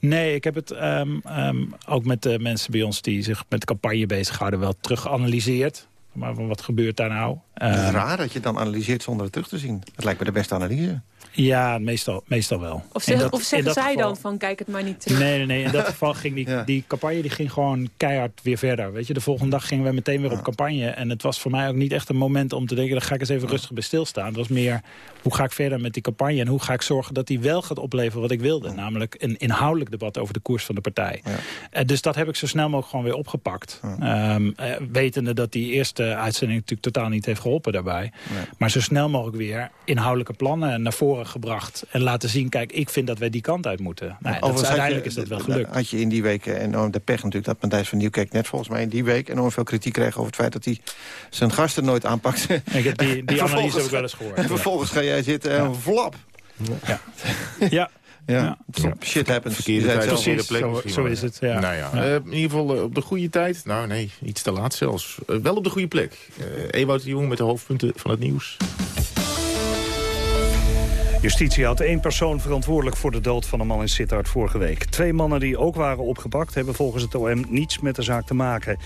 Nee, ik heb het ehm, ehm, ook met de mensen bij ons die zich met campagne bezighouden wel teruggeanalyseerd. Maar wat gebeurt daar nou? Het is Ehm, raar dat je dan analyseert zonder het terug te zien. Het lijkt me de beste analyse. Ja, meestal, meestal wel. Of, zeg, dat- of zeggen zij geval- dan van kijk het maar niet terug? Nee, nee, nee. In dat geval ging die, die campagne die ging gewoon keihard weer verder. Weet je, de volgende dag gingen we meteen weer op campagne. En het was voor mij ook niet echt een moment om te denken... dan ga ik eens even rustig bij stilstaan. Het was meer, hoe ga ik verder met die campagne... en hoe ga ik zorgen dat die wel gaat opleveren wat ik wilde. Namelijk een inhoudelijk debat over de koers van de partij. Eh, dus dat heb ik zo snel mogelijk gewoon weer opgepakt. Ehm, eh, wetende dat die eerste uitzending natuurlijk totaal niet heeft geholpen daarbij. Maar zo snel mogelijk weer inhoudelijke plannen naar voren gebracht. En laten zien, kijk, ik vind dat wij die kant uit moeten. Nou, ja, dat is, uiteindelijk je- is dat wel gelukt. Had je in die week eh, enorm de pech natuurlijk... dat Matthijs van Nieuwkerk net volgens mij in die week... enorm veel kritiek kreeg over het feit dat hij zijn gasten nooit aanpakt. Ik heb die, die analyse ik wel ga- eens gehoord. En ja. vervolgens ga jij zitten en flap. Ja. ja. Ja, shit happens. Verkeerde tijd, verkeerde plek zo- is het, ja. Nou ja, Ja. eh, in ieder geval eh, op de goede tijd. Nou nee, iets te laat zelfs. Wel op de goede plek. Eh Ewout de Jong met de hoofdpunten van het nieuws. Justitie had één persoon verantwoordelijk voor de dood van een man in Sittard vorige week. Twee mannen die ook waren opgepakt hebben volgens het OM niets met de zaak te maken.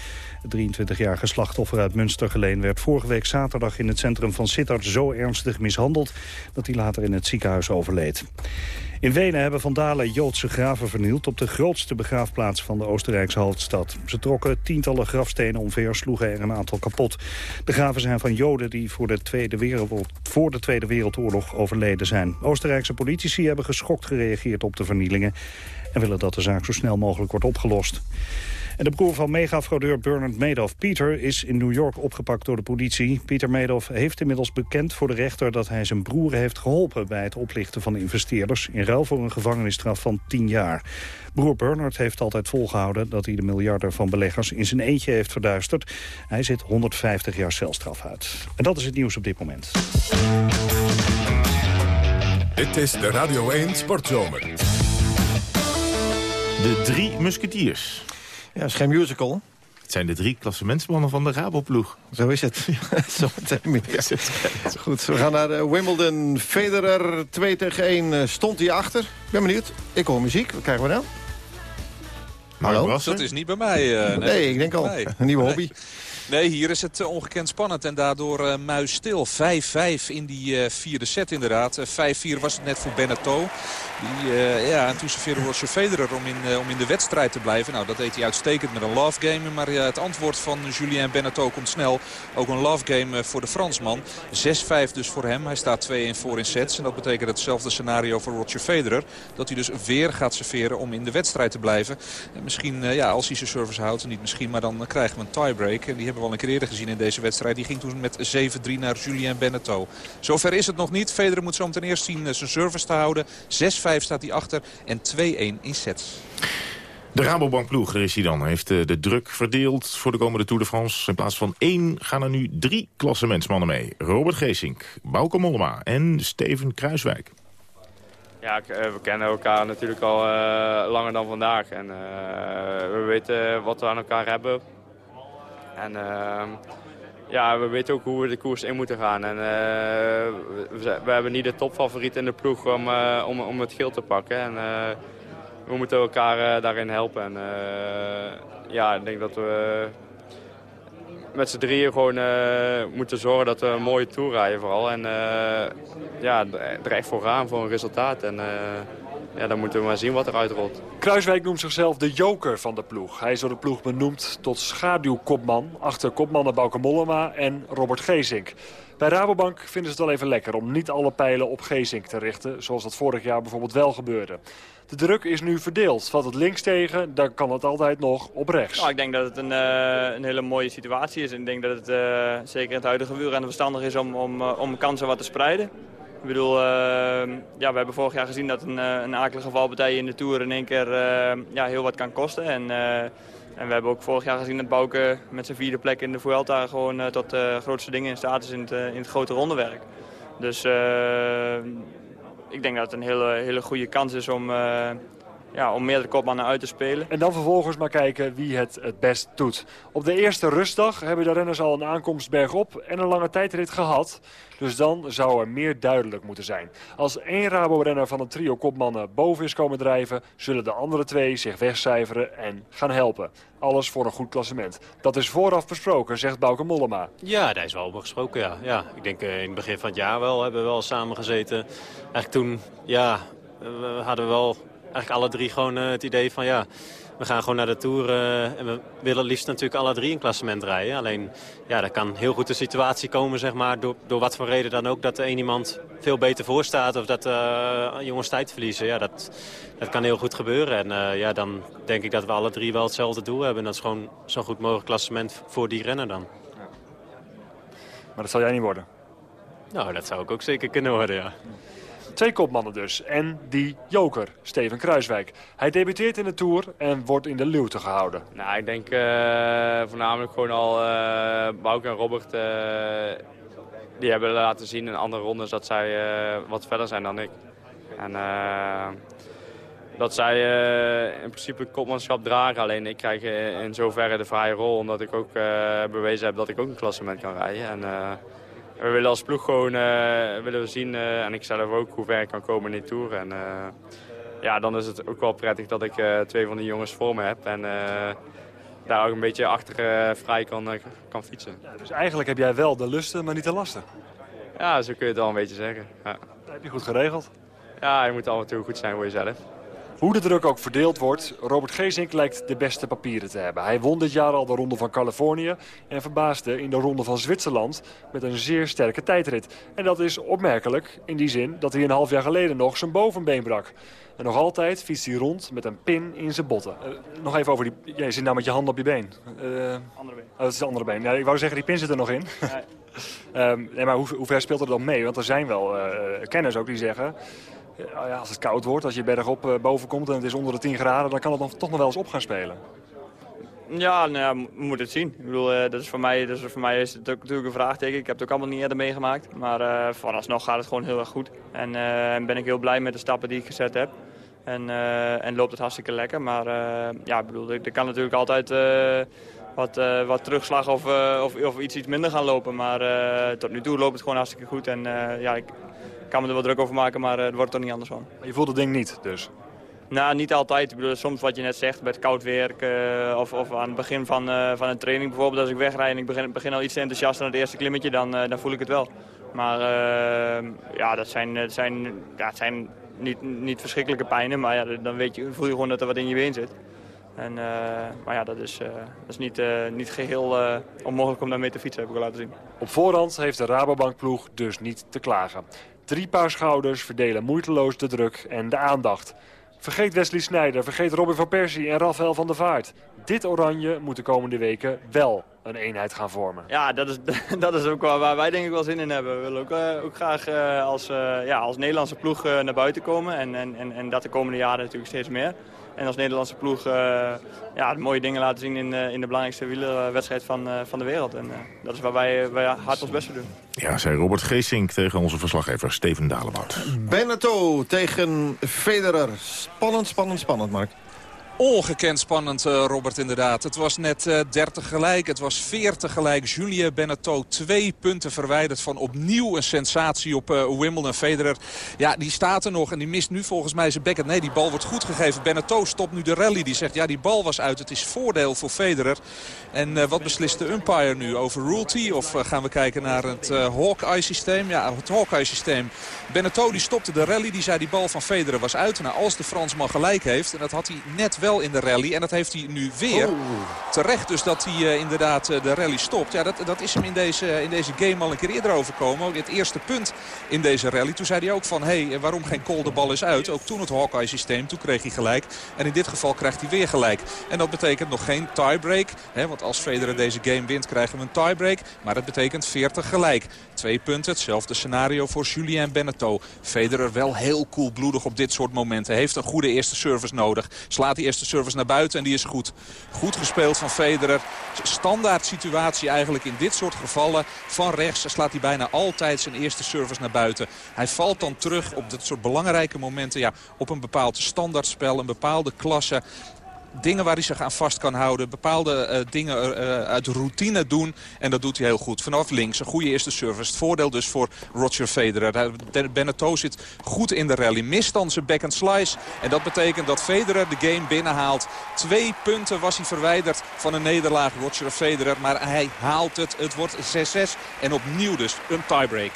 Het 23-jarige slachtoffer uit Münstergeleen werd vorige week zaterdag in het centrum van Sittard zo ernstig mishandeld dat hij later in het ziekenhuis overleed. In Wenen hebben vandalen Joodse graven vernield op de grootste begraafplaats van de Oostenrijkse hoofdstad. Ze trokken tientallen grafstenen omver, sloegen er een aantal kapot. De graven zijn van Joden die voor de Tweede, voor de Tweede Wereldoorlog overleden zijn. Oostenrijkse politici hebben geschokt gereageerd op de vernielingen en willen dat de zaak zo snel mogelijk wordt opgelost. En de broer van megafraudeur Bernard Madoff, Peter, is in New York opgepakt door de politie. Peter Madoff heeft inmiddels bekend voor de rechter dat hij zijn broer heeft geholpen bij het oplichten van investeerders in ruil voor een gevangenisstraf van 10 jaar. Broer Bernard heeft altijd volgehouden dat hij de miljarden van beleggers in zijn eentje heeft verduisterd. Hij zit 150 jaar celstraf uit. En dat is het nieuws op dit moment. Dit is de Radio 1 Sportzomer. De drie musketiers. Ja, het is geen musical. Het zijn de drie klassementsmannen van de Raboploeg. Zo is het. Zo meteen meer. Goed, we gaan naar de Wimbledon. Federer 2 tegen 1 eh, stond hij achter. Ik ben benieuwd. Ik hoor muziek. Wat krijgen we nou? Hallo? Dat is niet bij mij. eh, Nee, ik denk al. Nee. Een nieuwe Nee. hobby. Nee, hier is het eh, ongekend spannend en daardoor eh muisstil. 5-5 in die eh, vierde set inderdaad. Eh, 5-4 was het net voor Beneteau. Die, eh, ja, en toen serveerde Roger Federer om in, eh, om in de wedstrijd te blijven. Nou, dat deed hij uitstekend met een love game. Maar het antwoord van Julien Beneteau komt snel. Ook een love game eh, voor de Fransman. 6-5 dus voor hem. Hij staat 2-1 voor in sets. En dat betekent hetzelfde scenario voor Roger Federer. Dat hij dus weer gaat serveren om in de wedstrijd te blijven. En misschien, ja, als hij zijn service houdt, niet misschien, maar dan krijgen we een tiebreak. En die hebben we al een keer eerder gezien in deze wedstrijd. Die ging toen met 7-3 naar Julien Beneteau. Zover is het nog niet. Federer moet zo meteen eerst zien zijn service te houden. 6-5 staat hij achter en 2-1 in sets. De Rabobankploeg, daar is hij dan, heeft eh, de druk verdeeld voor de komende Tour de France. In plaats van één gaan er nu drie klassementsmannen mee. Robert Geesink, Bauke Mollema en Steven Kruiswijk. Ja, eh, we kennen elkaar natuurlijk al eh, langer dan vandaag. En eh, we weten wat we aan elkaar hebben. En eh, ja, we weten ook hoe we de koers in moeten gaan. En eh, we, we hebben niet de topfavoriet in de ploeg om, eh, om, om het geel te pakken. En eh, we moeten elkaar daarin helpen. En ja, ik denk dat we met z'n drieën gewoon moeten zorgen dat we een mooie tour rijden vooral. En ja, er echt voor gaan voor een resultaat. En ja, dan moeten we maar zien wat eruit rolt. Kruiswijk noemt zichzelf de joker van de ploeg. Hij is door de ploeg benoemd tot schaduwkopman... achter kopmannen Bauke Mollema en Robert Geesink. Bij Rabobank vinden ze het wel even lekker om niet alle pijlen op Geesink te richten... zoals dat vorig jaar bijvoorbeeld wel gebeurde. De druk is nu verdeeld. Valt het links tegen, dan kan het altijd nog op rechts. Nou, ik denk dat het een, eh, een hele mooie situatie is. En ik denk dat het eh, zeker in het huidige wielrennen verstandig is om, om, eh, om kansen wat te spreiden. Ik bedoel, ja, we hebben vorig jaar gezien dat een, een akelige valpartij in de Tour in één keer ja, heel wat kan kosten. En, en we hebben ook vorig jaar gezien dat Bouke met zijn vierde plek in de Vuelta gewoon tot de grootste dingen in staat is in het, in het grote rondewerk. Dus ik denk dat het een hele, hele goede kans is om, ja, om meerdere kopmannen uit te spelen. En dan vervolgens maar kijken wie het het best doet. Op de eerste rustdag hebben de renners al een aankomst bergop en een lange tijdrit gehad. Dus dan zou er meer duidelijk moeten zijn. Als één Rabo-renner van het trio kopmannen boven is komen drijven... zullen de andere twee zich wegcijferen en gaan helpen. Alles voor een goed klassement. Dat is vooraf besproken, zegt Bouke Mollema. Ja, daar is wel over gesproken, ja. ja. Ik denk uh, in het begin van het jaar wel hebben we wel samen gezeten. Eigenlijk toen, ja, we hadden wel eigenlijk alle drie gewoon uh, het idee van... ja we gaan gewoon naar de Tour uh, en we willen liefst natuurlijk alle drie een klassement rijden. Alleen, ja, er kan heel goed de situatie komen, zeg maar, door, door wat voor reden dan ook... dat er één iemand veel beter voor staat of dat uh, jongens tijd verliezen. Ja, dat, dat kan heel goed gebeuren. En uh, ja, dan denk ik dat we alle drie wel hetzelfde doel hebben. En dat is gewoon zo goed mogelijk klassement voor die renner dan. Maar dat zal jij niet worden? Nou, dat zou ik ook zeker kunnen worden, ja. Twee kopmannen dus. En die joker, Steven Kruiswijk. Hij debuteert in de Tour en wordt in de luwte gehouden. Nou, ik denk uh, voornamelijk gewoon al uh, Bouke en Robert... Uh, die hebben laten zien in andere rondes dat zij wat verder zijn dan ik. En dat zij in principe kopmanschap dragen. Alleen ik krijg in zoverre de vrije rol. Omdat ik ook bewezen heb dat ik ook een klassement kan rijden. En, we willen als ploeg gewoon uh, willen we zien, uh, en ik zelf ook, hoe ver ik kan komen in die Tour. En uh, ja, dan is het ook wel prettig dat ik twee van die jongens voor me heb. En daar ook een beetje achter vrij kan, kan fietsen. Ja, dus eigenlijk heb jij wel de lusten, maar niet de lasten? Ja, zo kun je het wel een beetje zeggen. Ja. Dat heb je goed geregeld. Ja, je moet af en toe goed zijn voor jezelf. Hoe de druk ook verdeeld wordt, Robert Geesink lijkt de beste papieren te hebben. Hij won dit jaar al de Ronde van Californië en verbaasde in de Ronde van Zwitserland met een zeer sterke tijdrit. En dat is opmerkelijk in die zin dat hij een half jaar geleden nog zijn bovenbeen brak. En nog altijd fietst hij rond met een pin in zijn botten. Uh, nog even over die... Jij zit nou met je hand op je been. Uh, andere been. Oh, dat is het andere been. Ja, ik wou zeggen, die pin zit er nog in. Nee. um, nee, maar hoe, hoe, ver speelt er dan mee? Want er zijn wel uh, kenners ook die zeggen... Als het koud wordt, als je bergop uh, boven komt en het is onder de 10 graden... dan kan het dan toch nog wel eens op gaan spelen. Ja, nou ja, we moeten het zien. Ik bedoel, uh, dat is voor, mij, dat is voor mij is het ook natuurlijk een vraagteken. Ik heb het ook allemaal niet eerder meegemaakt. Maar uh, vooralsnog gaat het gewoon heel erg goed. En ben ik heel blij met de stappen die ik gezet heb. En, en loopt het hartstikke lekker. Maar ja, ik bedoel, er, kan natuurlijk altijd wat, wat terugslag of, of, of, iets, iets minder gaan lopen. Maar tot nu toe loopt het gewoon hartstikke goed. En ja, ik, kan me er wel druk over maken, maar het wordt er niet anders van. Maar je voelt het ding niet, dus? Nou, niet altijd. Ik bedoel, soms wat je net zegt, bij het koud werk uh, of, of, aan het begin van, uh, van een training bijvoorbeeld. Als ik wegrijd en ik begin, begin al iets enthousiast aan het eerste klimmetje, dan, uh, dan voel ik het wel. Maar ja, dat zijn, dat zijn, ja, het zijn niet, niet verschrikkelijke pijnen, maar ja, dan weet je, voel je gewoon dat er wat in je been zit. En, maar ja, dat is, dat is niet, niet geheel onmogelijk om daarmee te fietsen, heb ik al laten zien. Op voorhand heeft de Rabobankploeg dus niet te klagen. Drie paar schouders verdelen moeiteloos de druk en de aandacht. Vergeet Wesley Sneijder, vergeet Robin van Persie en Rafael van der Vaart. Dit oranje moet de komende weken wel een eenheid gaan vormen. Ja, dat is, dat is ook waar wij denk ik wel zin in hebben. We willen ook, uh, ook graag uh, als, uh, ja, als Nederlandse ploeg naar buiten komen. En, en, en dat de komende jaren natuurlijk steeds meer. En als Nederlandse ploeg uh, ja, mooie dingen laten zien in, uh, in de belangrijkste wielerwedstrijd van, uh, van de wereld. En dat is waar wij, wij hard ons best voor doen. Ja, zei Robert Geesink tegen onze verslaggever Steven Dalebout. Beneteau tegen Federer. Spannend, spannend, spannend, Mark ongekend spannend, uh, Robert, inderdaad. Het was net uh, 30 gelijk, het was 40 gelijk. Julien Beneteau twee punten verwijderd van opnieuw een sensatie op uh, Wimbledon. Federer, ja, die staat er nog en die mist nu volgens mij zijn bekken. Nee, die bal wordt goed gegeven. Beneteau stopt nu de rally. Die zegt, ja, die bal was uit. Het is voordeel voor Federer. En uh, wat beslist de umpire nu? Overruled hij? Of gaan we kijken naar het Hawkeye-systeem? Ja, het Hawkeye-systeem. Beneteau die stopte de rally. Die zei, die bal van Federer was uit. Nou, als de Fransman gelijk heeft, en dat had hij net wel in de rally. En dat heeft hij nu weer. Oh. Terecht dus dat hij inderdaad de rally stopt. Ja, dat, dat is hem in deze, in deze game al een keer eerder overkomen. Ook het eerste punt in deze rally. Toen zei hij ook van, hé, hey, waarom geen call, de bal is uit. Ook toen het Hawkeye-systeem, toen kreeg hij gelijk. En in dit geval krijgt hij weer gelijk. En dat betekent nog geen tiebreak. Hè, want als Federer deze game wint, krijgen we een tiebreak. Maar dat betekent 40 gelijk. Twee punten, hetzelfde scenario voor Julien Beneteau. Federer wel heel koelbloedig op dit soort momenten. Heeft een goede eerste service nodig. Slaat die eerste service naar buiten en die is goed. Goed gespeeld van Federer. Standaard situatie eigenlijk in dit soort gevallen. Van rechts slaat hij bijna altijd zijn eerste service naar buiten. Hij valt dan terug op dit soort belangrijke momenten. Ja, op een bepaald standaardspel, een bepaalde klasse dingen waar hij zich aan vast kan houden. Bepaalde uh, dingen uh, uit routine doen. En dat doet hij heel goed. Vanaf links, een goede eerste service. Het voordeel dus voor Roger Federer. Beneteau zit goed in de rally. Mist dan zijn backhand slice. En dat betekent dat Federer de game binnenhaalt. Twee punten was hij verwijderd van een nederlaag Roger Federer. Maar hij haalt het. Het wordt 6-6. En opnieuw dus een tiebreak.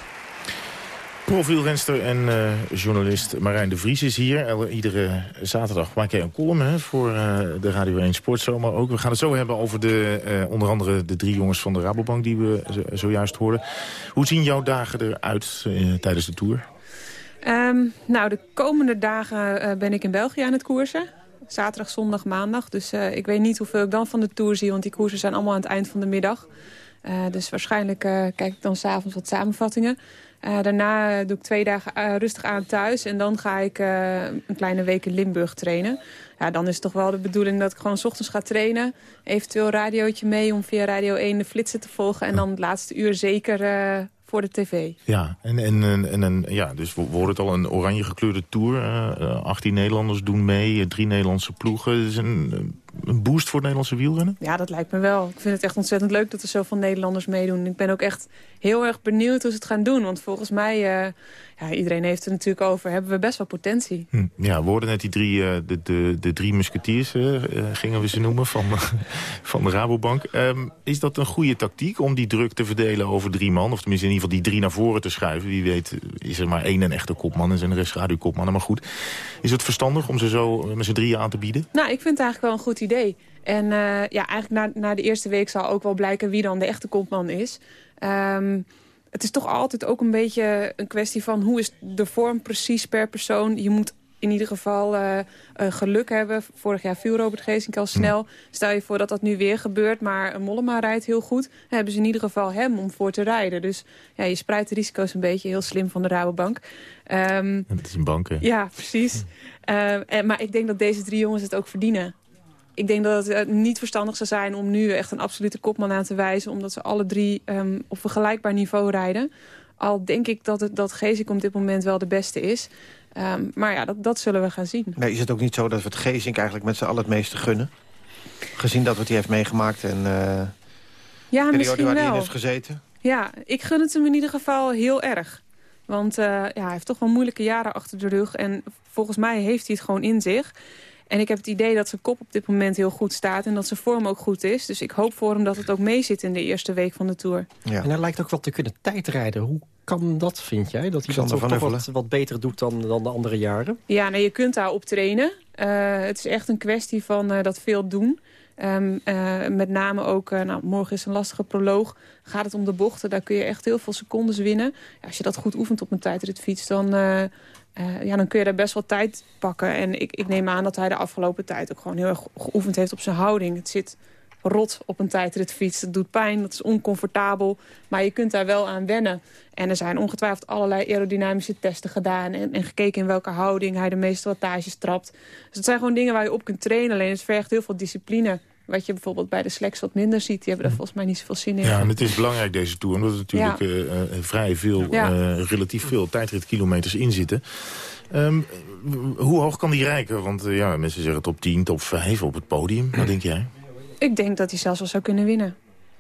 Profielrenster en uh, journalist Marijn de Vries is hier. Iedere zaterdag maak jij een column hè, voor uh, de Radio 1 Sportzomer ook. We gaan het zo hebben over de, uh, onder andere de drie jongens van de Rabobank... die we zojuist hoorden. Hoe zien jouw dagen eruit tijdens de Tour? Um, nou, de komende dagen ben ik in België aan het koersen. Zaterdag, zondag, maandag. Dus ik weet niet hoeveel ik dan van de Tour zie... want die koersen zijn allemaal aan het eind van de middag. dus waarschijnlijk kijk ik dan s'avonds wat samenvattingen... Uh, daarna doe ik twee dagen uh, rustig aan thuis. En dan ga ik uh, een kleine week in Limburg trainen. Ja, dan is het toch wel de bedoeling dat ik gewoon s ochtends ga trainen. Eventueel radiootje mee om via Radio 1 de flitsen te volgen. En dan het laatste uur zeker voor de tv. Ja, en, en, en, ja, dus horen het al een oranje gekleurde tour. 18 Nederlanders doen mee, drie Nederlandse ploegen. Is een een boost voor het Nederlandse wielrennen? Ja, dat lijkt me wel. Ik vind het echt ontzettend leuk dat er zoveel Nederlanders meedoen. Ik ben ook echt heel erg benieuwd hoe ze het gaan doen. Want volgens mij, uh, ja, iedereen heeft het natuurlijk over, hebben we best wel potentie. Hm. Ja, we hoorden net die drie, uh, de, de, de drie musketiers, uh, gingen we ze noemen, van, van de Rabobank. Um, is dat een goede tactiek om die druk te verdelen over drie man? Of tenminste in ieder geval die drie naar voren te schuiven. Wie weet is er maar één een echte kopman en zijn de rest schaduwkopmannen. Maar goed, is het verstandig om ze zo met z'n drieën aan te bieden? Nou, ik vind het eigenlijk wel een goed idee idee. En uh, ja, eigenlijk na, na de eerste week zal ook wel blijken wie dan de echte kopman is. Um, het is toch altijd ook een beetje een kwestie van hoe is de vorm precies per persoon. Je moet in ieder geval uh, uh, geluk hebben. Vorig jaar viel Robert Geesink al snel. Stel je voor dat dat nu weer gebeurt, maar Mollema rijdt heel goed. Dan hebben ze in ieder geval hem om voor te rijden. Dus ja, je spreidt de risico's een beetje heel slim van de Rabobank. Um, het is een bank, hè? Ja, precies. Uh, en, maar ik denk dat deze drie jongens het ook verdienen ik denk dat het eh, niet verstandig zou zijn om nu echt een absolute kopman aan te wijzen. Omdat ze alle drie um, op vergelijkbaar niveau rijden. Al denk ik dat, het, dat Gezink op dit moment wel de beste is. Um, maar ja, dat, dat zullen we gaan zien. Nee, is het ook niet zo dat we het Gezink eigenlijk met z'n allen het meeste gunnen? Gezien dat wat hij heeft meegemaakt en uh, ja, misschien waar wel. hij in heeft gezeten? Ja, ik gun het hem in ieder geval heel erg. Want uh, ja, hij heeft toch wel moeilijke jaren achter de rug. En volgens mij heeft hij het gewoon in zich. En ik heb het idee dat zijn kop op dit moment heel goed staat... en dat zijn vorm ook goed is. Dus ik hoop voor hem dat het ook mee zit in de eerste week van de Tour. Ja. En hij lijkt ook wel te kunnen tijdrijden. Hoe kan dat, vind jij? Dat hij dat toch wat, wat, beter doet dan, dan de andere jaren? Ja, nee, je kunt daarop trainen. Uh, het is echt een kwestie van uh, dat veel doen. Um, uh, met name ook, nou, morgen is een lastige proloog. Gaat het om de bochten, daar kun je echt heel veel secondes winnen. Ja, als je dat goed oefent op een tijdritfiets, dan uh, ja, dan kun je daar best wel tijd pakken. En ik, ik neem aan dat hij de afgelopen tijd ook gewoon heel erg geoefend heeft op zijn houding. Het zit rot op een tijdritfiets. Dat doet pijn, dat is oncomfortabel. Maar je kunt daar wel aan wennen. En er zijn ongetwijfeld allerlei aerodynamische testen gedaan... en, en gekeken in welke houding hij de meeste wattages trapt. Dus het zijn gewoon dingen waar je op kunt trainen. Alleen het vergt heel veel discipline. Wat je bijvoorbeeld bij de Slacks wat minder ziet. Die hebben daar volgens mij niet zoveel zin in. Ja, en het is belangrijk deze Tour. Omdat er natuurlijk ja. uh, vrij veel, ja. uh, relatief veel tijdritkilometers in zitten. Um, hoe hoog kan die rijken? Want uh, ja, mensen zeggen top 10, top 5 op het podium. Wat denk jij? Ik denk dat hij zelfs wel zou kunnen winnen.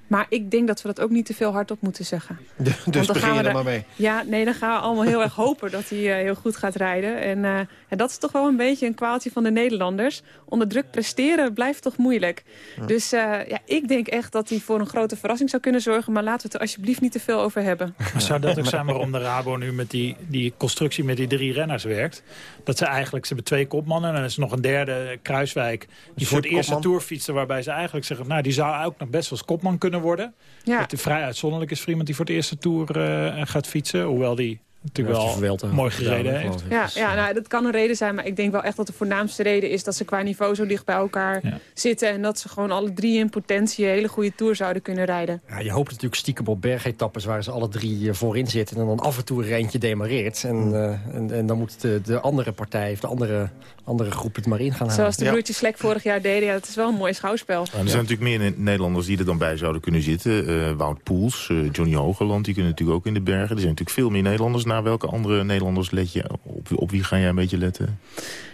Maar ik denk dat we dat ook niet te veel hardop moeten zeggen. De, dus begin je er maar mee. Ja, nee, dan gaan we allemaal heel erg hopen dat hij uh, heel goed gaat rijden. En, uh, en, dat is toch wel een beetje een kwaaltje van de Nederlanders. Onder druk presteren blijft toch moeilijk. Ja. Dus uh, ja, ik denk echt dat hij voor een grote verrassing zou kunnen zorgen. Maar laten we het er alsjeblieft niet te veel over hebben. Maar zou dat ook zijn waarom de Rabo nu met die, die constructie met die drie renners werkt? Dat ze eigenlijk, ze hebben twee kopmannen en er is nog een derde, Kruiswijk... die voor het eerste tour fietsen waarbij ze eigenlijk zeggen... nou, die zou ook nog best wel als kopman kunnen worden. Ja. Het vrij uitzonderlijk is voor iemand die voor het eerste Tour uh, gaat fietsen. Hoewel die natuurlijk ja, wel mooi gereden heeft. Ja, ja nou, dat kan een reden zijn. Maar ik denk wel echt dat de voornaamste reden is... dat ze qua niveau zo dicht bij elkaar ja. zitten... en dat ze gewoon alle drie in potentie een hele goede Tour zouden kunnen rijden. Ja, je hoopt natuurlijk stiekem op bergetappes... waar ze alle drie voorin zitten... en dan af en toe een eentje demareert. En, uh, en, en, dan moet de, de andere partij of de andere, andere groep het maar in gaan halen. Zoals de broertjes Slek vorig jaar deden. Ja, dat is wel een mooi schouwspel. er zijn natuurlijk meer Nederlanders die er dan bij zouden kunnen zitten. Uh, Wout Poels, uh, Johnny Hogeland, die kunnen natuurlijk ook in de bergen. Er zijn natuurlijk veel meer Nederlanders. Naar welke andere Nederlanders let je op? Op wie ga jij een beetje letten?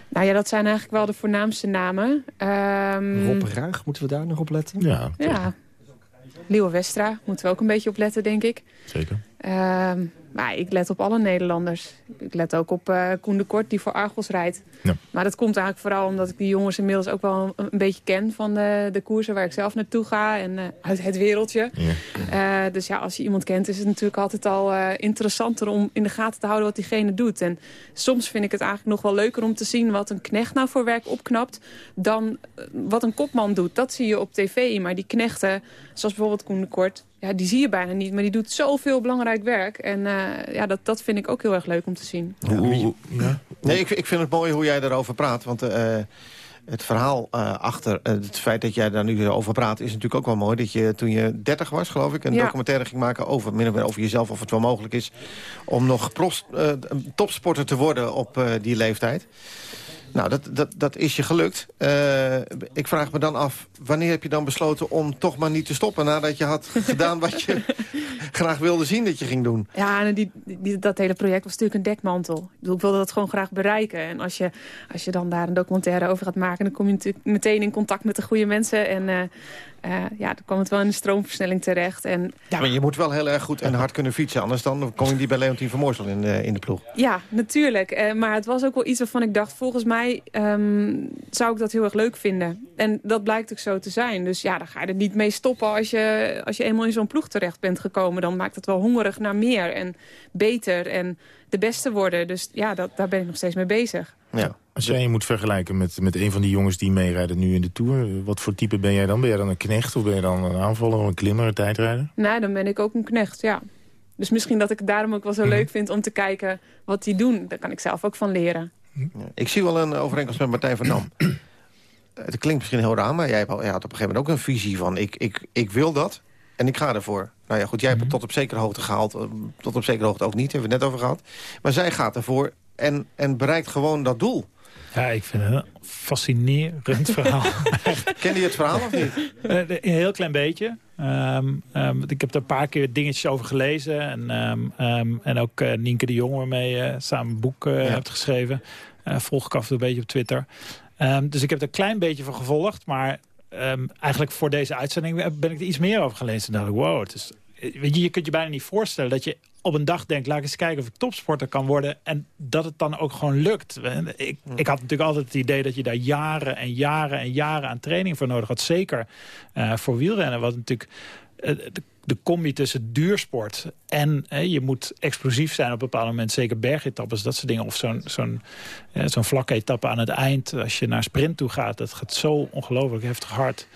Nou ja, dat zijn eigenlijk wel de voornaamste namen. Um, Rob Ruig, moeten we daar nog op letten? Ja. ja. Liewe Westra, moeten we ook een beetje op letten, denk ik. Zeker. Um, maar ik let op alle Nederlanders. Ik let ook op uh, Koen de Kort, die voor Argos rijdt. Ja. Maar dat komt eigenlijk vooral omdat ik die jongens inmiddels ook wel een, een beetje ken... van de, de koersen waar ik zelf naartoe ga en uh, uit het wereldje. Ja. Uh, dus ja, als je iemand kent is het natuurlijk altijd al interessanter... om in de gaten te houden wat diegene doet. En soms vind ik het eigenlijk nog wel leuker om te zien... wat een knecht nou voor werk opknapt... dan wat een kopman doet. Dat zie je op tv, maar die knechten, zoals bijvoorbeeld Koen de Kort ja, die zie je bijna niet. Maar die doet zoveel belangrijk werk. En uh, ja, dat, dat vind ik ook heel erg leuk om te zien. Ja, ja. Nee, ik, ik vind het mooi hoe jij daarover praat. Want uh, het verhaal uh, achter het feit dat jij daar nu over praat... is natuurlijk ook wel mooi. Dat je toen je 30 was, geloof ik... een ja. documentaire ging maken over, min of meer over jezelf... of het wel mogelijk is om nog topsporter te worden op die leeftijd. Nou, dat, dat, dat is je gelukt. Uh, ik vraag me dan af, wanneer heb je dan besloten om toch maar niet te stoppen... nadat je had gedaan wat je graag wilde zien dat je ging doen? Ja, en die, die, dat hele project was natuurlijk een dekmantel. Ik, bedoel, ik wilde dat gewoon graag bereiken. En als je, als je dan daar een documentaire over gaat maken... dan kom je natuurlijk meteen in contact met de goede mensen. En uh, uh, ja, dan kwam het wel in de stroomversnelling terecht. En, ja, maar je moet wel heel erg goed en hard kunnen fietsen. Anders dan kom je die bij Leontien van Moorsel in de, in de ploeg. Ja, natuurlijk. Uh, maar het was ook wel iets waarvan ik dacht... volgens mij um, zou ik dat heel erg leuk vinden. En dat blijkt ook zo te zijn. Dus ja, dan ga je er niet mee stoppen als je, als je eenmaal in zo'n ploeg terecht bent gekomen. Dan maakt het wel hongerig naar meer en beter en de beste worden. Dus ja, dat, daar ben ik nog steeds mee bezig. Ja. Als jij je moet vergelijken met, met een van die jongens die meerijden nu in de Tour... wat voor type ben jij dan? Ben jij dan een knecht of ben je dan een aanvaller of een klimmer, een tijdrijder? Nou, dan ben ik ook een knecht, ja. Dus misschien dat ik het daarom ook wel zo -hmm. leuk vind om te kijken wat die doen. Daar kan ik zelf ook van leren. Ik zie wel een overeenkomst met Martijn van Dam. het klinkt misschien heel raar, maar jij had op een gegeven moment ook een visie van... ik, ik, ik wil dat en ik ga ervoor. Nou ja, goed, jij hebt het tot op zekere hoogte gehaald. Tot op zekere hoogte ook niet, hebben we het net over gehad. Maar zij gaat ervoor en, en bereikt gewoon dat doel. Ja, ik vind het een fascinerend verhaal. Ken je het verhaal of niet? Uh, een heel klein beetje. Um, um, ik heb er een paar keer dingetjes over gelezen. En, um, en ook uh, Nienke de Jong, waarmee je uh, samen een boek ja. hebt geschreven. volg ik af en toe een beetje op Twitter. dus ik heb er een klein beetje van gevolgd. Maar eigenlijk voor deze uitzending ben ik er iets meer over gelezen. En dacht ik, wow, het is je, je kunt je bijna niet voorstellen dat je op een dag denkt... laat ik eens kijken of ik topsporter kan worden... en dat het dan ook gewoon lukt. Ik, ik had natuurlijk altijd het idee dat je daar jaren en jaren en jaren aan training voor nodig had. Zeker uh, voor wielrennen, wat natuurlijk... Uh, de, combi tussen duursport en uh, je moet explosief zijn op een bepaald moment. Zeker bergetappes, dat soort dingen. Of zo'n zo'n zo'n vlakke etappe aan het eind. Als je naar sprint toe gaat, dat gaat zo ongelooflijk heftig hard.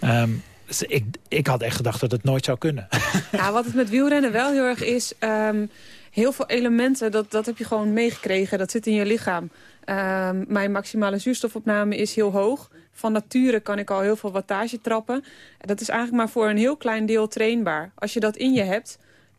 Um, dus ik, ik had echt gedacht dat het nooit zou kunnen. Wat het met wielrennen wel heel erg is... Um, heel veel elementen, dat, dat heb je gewoon meegekregen. Dat zit in je lichaam. Um, mijn maximale zuurstofopname is heel hoog. Van nature kan ik al heel veel wattage trappen. Dat is eigenlijk maar voor een heel klein deel trainbaar. Als je dat in je hebt,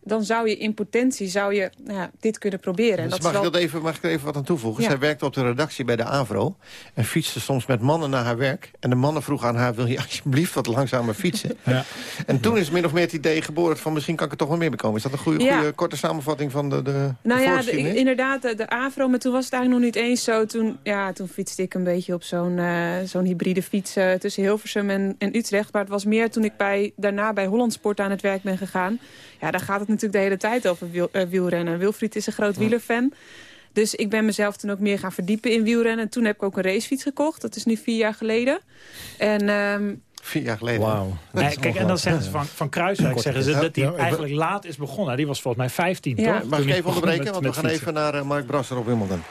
dan zou je in potentie zou je, nou ja, dit kunnen proberen. En Dus dat mag, is wel... ik dat even, mag ik er even wat aan toevoegen? Ja. Zij werkte op de redactie bij de AVRO... en fietste soms met mannen naar haar werk. En de mannen vroegen aan haar, wil je alsjeblieft wat langzamer fietsen? Ja. En toen is min of meer het idee geboren van... misschien kan ik er toch wel meer bekomen. Is dat een goede, Ja. goede korte samenvatting van de, de, de Nou ja, de- inderdaad, de, de Avro, maar toen was het eigenlijk nog niet eens zo. Toen, ja, toen fietste ik een beetje op zo'n eh, zo'n hybride fiets eh, tussen Hilversum en, en Utrecht. Maar het was meer toen ik bij, daarna bij Holland Sport aan het werk ben gegaan. Ja, daar gaat het natuurlijk de hele tijd over wiel, eh, wielrennen. Wilfried is een groot wielerfan. Dus ik ben mezelf toen ook meer gaan verdiepen in wielrennen. En toen heb ik ook een racefiets gekocht. Dat is nu vier jaar geleden. En... ehm, Vier jaar geleden. Wauw. Nee, kijk, en dan zeggen ze van, van Kruiswijk zeggen ze dat hij eigenlijk laat is begonnen. Die was volgens mij 15, Ja. toch? Mag ik even onderbreken? met- Want we gaan fietsen. even naar eh, Mark Brasser op Wimbledon.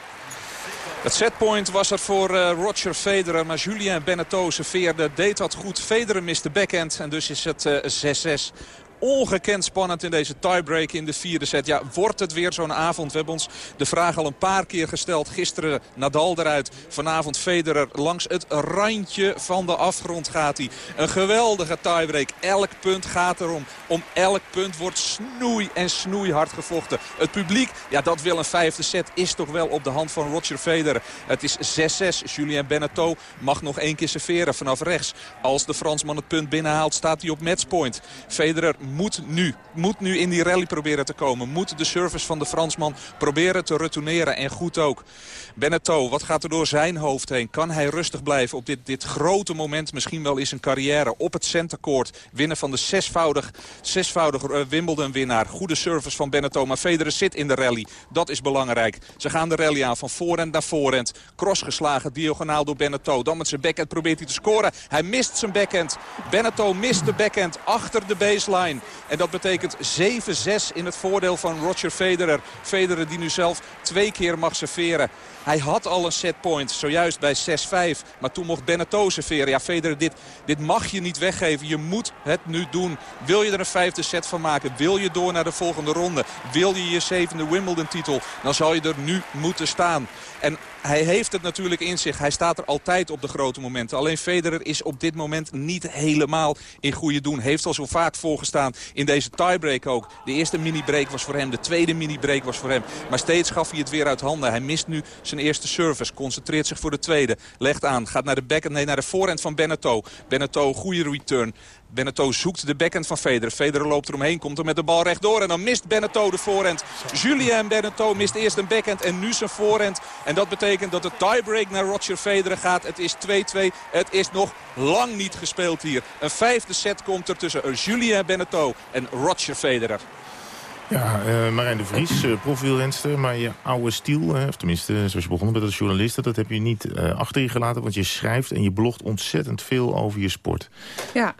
Het setpoint was er voor eh, Roger Federer, maar Julien Beneteau serveerde, deed dat goed. Federer miste backhand en dus is het eh, 6-6. Ongekend spannend in deze tiebreak in de vierde set. Ja, wordt het weer zo'n avond? We hebben ons de vraag al een paar keer gesteld. Gisteren Nadal eruit. Vanavond Federer langs het randje van de afgrond gaat hij. Een geweldige tiebreak. Elk punt gaat erom. Om elk punt wordt snoei en snoeihard gevochten. Het publiek, ja dat wil een vijfde set, is toch wel op de hand van Roger Federer. Het is 6-6. Julien Beneteau mag nog één keer serveren vanaf rechts. Als de Fransman het punt binnenhaalt, staat hij op matchpoint. Federer moet nu, moet nu in die rally proberen te komen. Moet de service van de Fransman proberen te retourneren. En goed ook. Beneteau, wat gaat er door zijn hoofd heen? Kan hij rustig blijven op dit, dit grote moment, misschien wel in zijn carrière, op het centercourt. Winnen van de zesvoudig, zesvoudig eh, Wimbledon-winnaar. Goede service van Beneteau, maar Federer zit in de rally. Dat is belangrijk. Ze gaan de rally aan van voorhand naar voorhand. Cross geslagen, diagonaal door Beneteau. Dan met zijn backhand probeert hij te scoren. Hij mist zijn backhand. Beneteau mist de backhand achter de baseline. En dat betekent 7-6 in het voordeel van Roger Federer. Federer die nu zelf twee keer mag serveren. Hij had al een setpoint, zojuist bij 6-5. Maar toen mocht Beneteau serveren. Ja, Federer, dit, dit mag je niet weggeven. Je moet het nu doen. Wil je er een vijfde set van maken? Wil je door naar de volgende ronde? Wil je je zevende Wimbledon-titel? Dan zal je er nu moeten staan. En hij heeft het natuurlijk in zich. Hij staat er altijd op de grote momenten. Alleen Federer is op dit moment niet helemaal in goede doen. Heeft al zo vaak voorgestaan in deze tiebreak ook. De eerste mini-break was voor hem. De tweede mini-break was voor hem. Maar steeds gaf hij het weer uit handen. Hij mist nu zijn eerste service. Concentreert zich voor de tweede. Legt aan. Gaat naar de backhand. Nee, naar de voorhand van Beneteau. Beneteau, goede return. Beneteau zoekt de backhand van Federer. Federer loopt eromheen, komt er met de bal rechtdoor. En dan mist Beneteau de voorhand. Julien Beneteau mist eerst een backhand en nu zijn voorhand. En dat betekent dat de tiebreak naar Roger Federer gaat. Het is 2-2. Het is nog lang niet gespeeld hier. Een vijfde set komt er tussen Julien Beneteau en Roger Federer. Ja, eh Marijn de Vries, eh profielrenster, maar je oude stiel, eh, of tenminste zoals je begonnen bent als journalist, dat heb je niet eh, achter je gelaten, want je schrijft en je blogt ontzettend veel over je sport. Ja.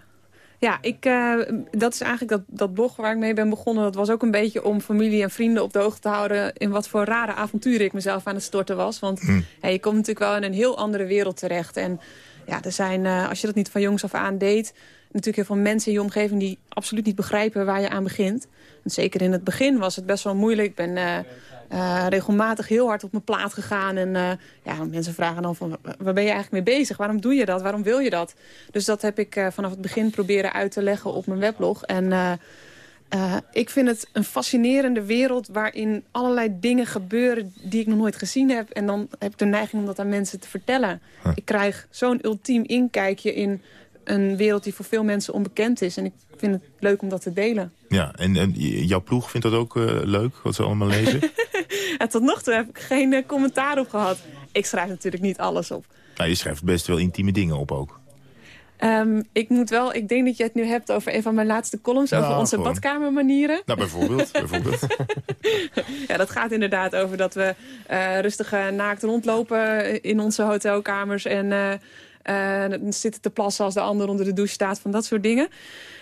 Ja, ik, eh, dat is eigenlijk dat, dat blog waar ik mee ben begonnen. Dat was ook een beetje om familie en vrienden op de hoogte te houden... in wat voor rare avonturen ik mezelf aan het storten was. Want ja, je komt natuurlijk wel in een heel andere wereld terecht. En ja, er zijn, eh, als je dat niet van jongs af aan deed... natuurlijk heel veel mensen in je omgeving die absoluut niet begrijpen waar je aan begint. En zeker in het begin was het best wel moeilijk. Ik ben eh, eh, regelmatig heel hard op mijn plaat gegaan. En eh, ja, mensen vragen dan van, waar ben je eigenlijk mee bezig? Waarom doe je dat? Waarom wil je dat? Dus dat heb ik eh, vanaf het begin proberen uit te leggen op mijn weblog. En ik vind het een fascinerende wereld waarin allerlei dingen gebeuren die ik nog nooit gezien heb. En dan heb ik de neiging om dat aan mensen te vertellen. Ik krijg zo'n ultiem inkijkje in een wereld die voor veel mensen onbekend is. En ik vind het leuk om dat te delen. Ja, en, en jouw ploeg vindt dat ook eh, leuk, wat ze allemaal lezen? En tot nog toe heb ik geen eh, commentaar op gehad. Ik schrijf natuurlijk niet alles op. nou, je schrijft best wel intieme dingen op ook. Ehm, ik moet wel, ik denk dat je het nu hebt over een van mijn laatste columns... over Nou, onze gewoon. badkamermanieren. Nou, bijvoorbeeld. bijvoorbeeld. Ja, dat gaat inderdaad over dat we eh, rustig naakt rondlopen in onze hotelkamers. En zitten te plassen als de ander onder de douche staat. Van dat soort dingen.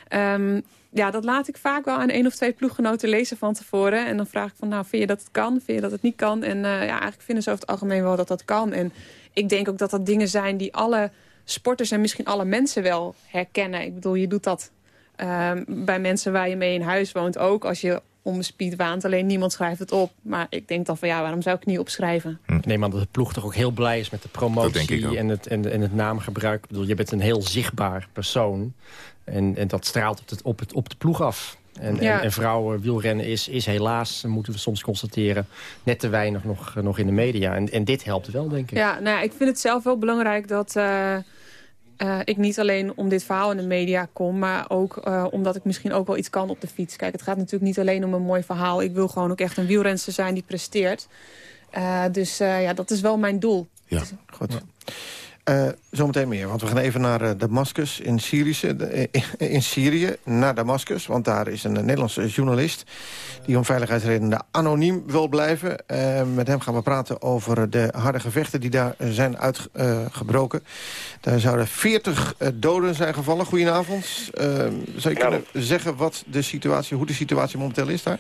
Ehm, ja, dat laat ik vaak wel aan één of twee ploeggenoten lezen van tevoren. En dan vraag ik van, nou, vind je dat het kan? Vind je dat het niet kan? En eh, ja, eigenlijk vinden ze over het algemeen wel dat dat kan. En ik denk ook dat dat dingen zijn die alle sporters en misschien alle mensen wel herkennen. Ik bedoel, je doet dat ehm, bij mensen waar je mee in huis woont ook. Als je om een speed waant, alleen niemand schrijft het op. Maar ik denk dan van, ja, waarom zou ik het niet opschrijven? Ik neem aan dat de ploeg toch ook heel blij is met de promotie en het, en, en het naamgebruik. Ik bedoel, je bent een heel zichtbaar persoon. En, en dat straalt op, het, op, het, op de ploeg af. En, Ja. en, en vrouwen wielrennen is, is helaas, moeten we soms constateren... net te weinig nog, nog in de media. En, en dit helpt wel, denk ik. Ja, nou ja, ik vind het zelf wel belangrijk dat eh, eh, ik niet alleen om dit verhaal in de media kom... maar ook eh, omdat ik misschien ook wel iets kan op de fiets. Kijk, het gaat natuurlijk niet alleen om een mooi verhaal. Ik wil gewoon ook echt een wielrenster zijn die presteert. Eh, dus eh, ja, dat is wel mijn doel. Ja, goed. Eh, zometeen meer, want we gaan even naar eh, Damascus in, Syrische, eh, in Syrië, naar Damascus. Want daar is een Nederlandse journalist die om veiligheidsredenen anoniem wil blijven. Met hem gaan we praten over de harde gevechten die daar zijn uitgebroken. daar zouden 40 eh, doden zijn gevallen. Goedenavond. Zou je kunnen zeggen wat de situatie, hoe de situatie momenteel is daar?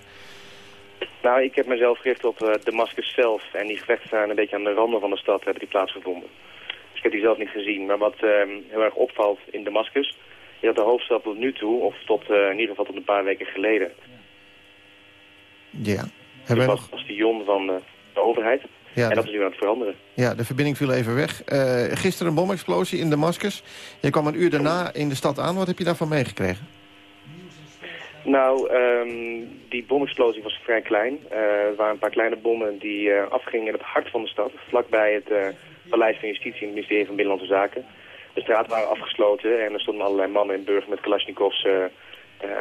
Nou, ik heb mezelf gericht op Damascus zelf. En die gevechten zijn een beetje aan de randen van de stad hebben die plaatsgevonden. Ik heb die zelf niet gezien. Maar wat uh, heel erg opvalt in Damascus... is dat de hoofdstad tot nu toe, of tot uh, in ieder geval tot een paar weken geleden... Ja. Hebben we nog... bastion van de overheid. Ja, en dat is nu aan het veranderen. Ja, de verbinding viel even weg. Uh, gisteren een bomexplosie in Damascus. Je kwam een uur daarna in de stad aan. Wat heb je daarvan meegekregen? Nou, um, die bomexplosie was vrij klein. Uh, er waren een paar kleine bommen die uh, afgingen in het hart van de stad. Vlakbij het Paleis van Justitie en het ministerie van Binnenlandse Zaken. De straten waren afgesloten en er stonden allerlei mannen in burger met kalasjnikovs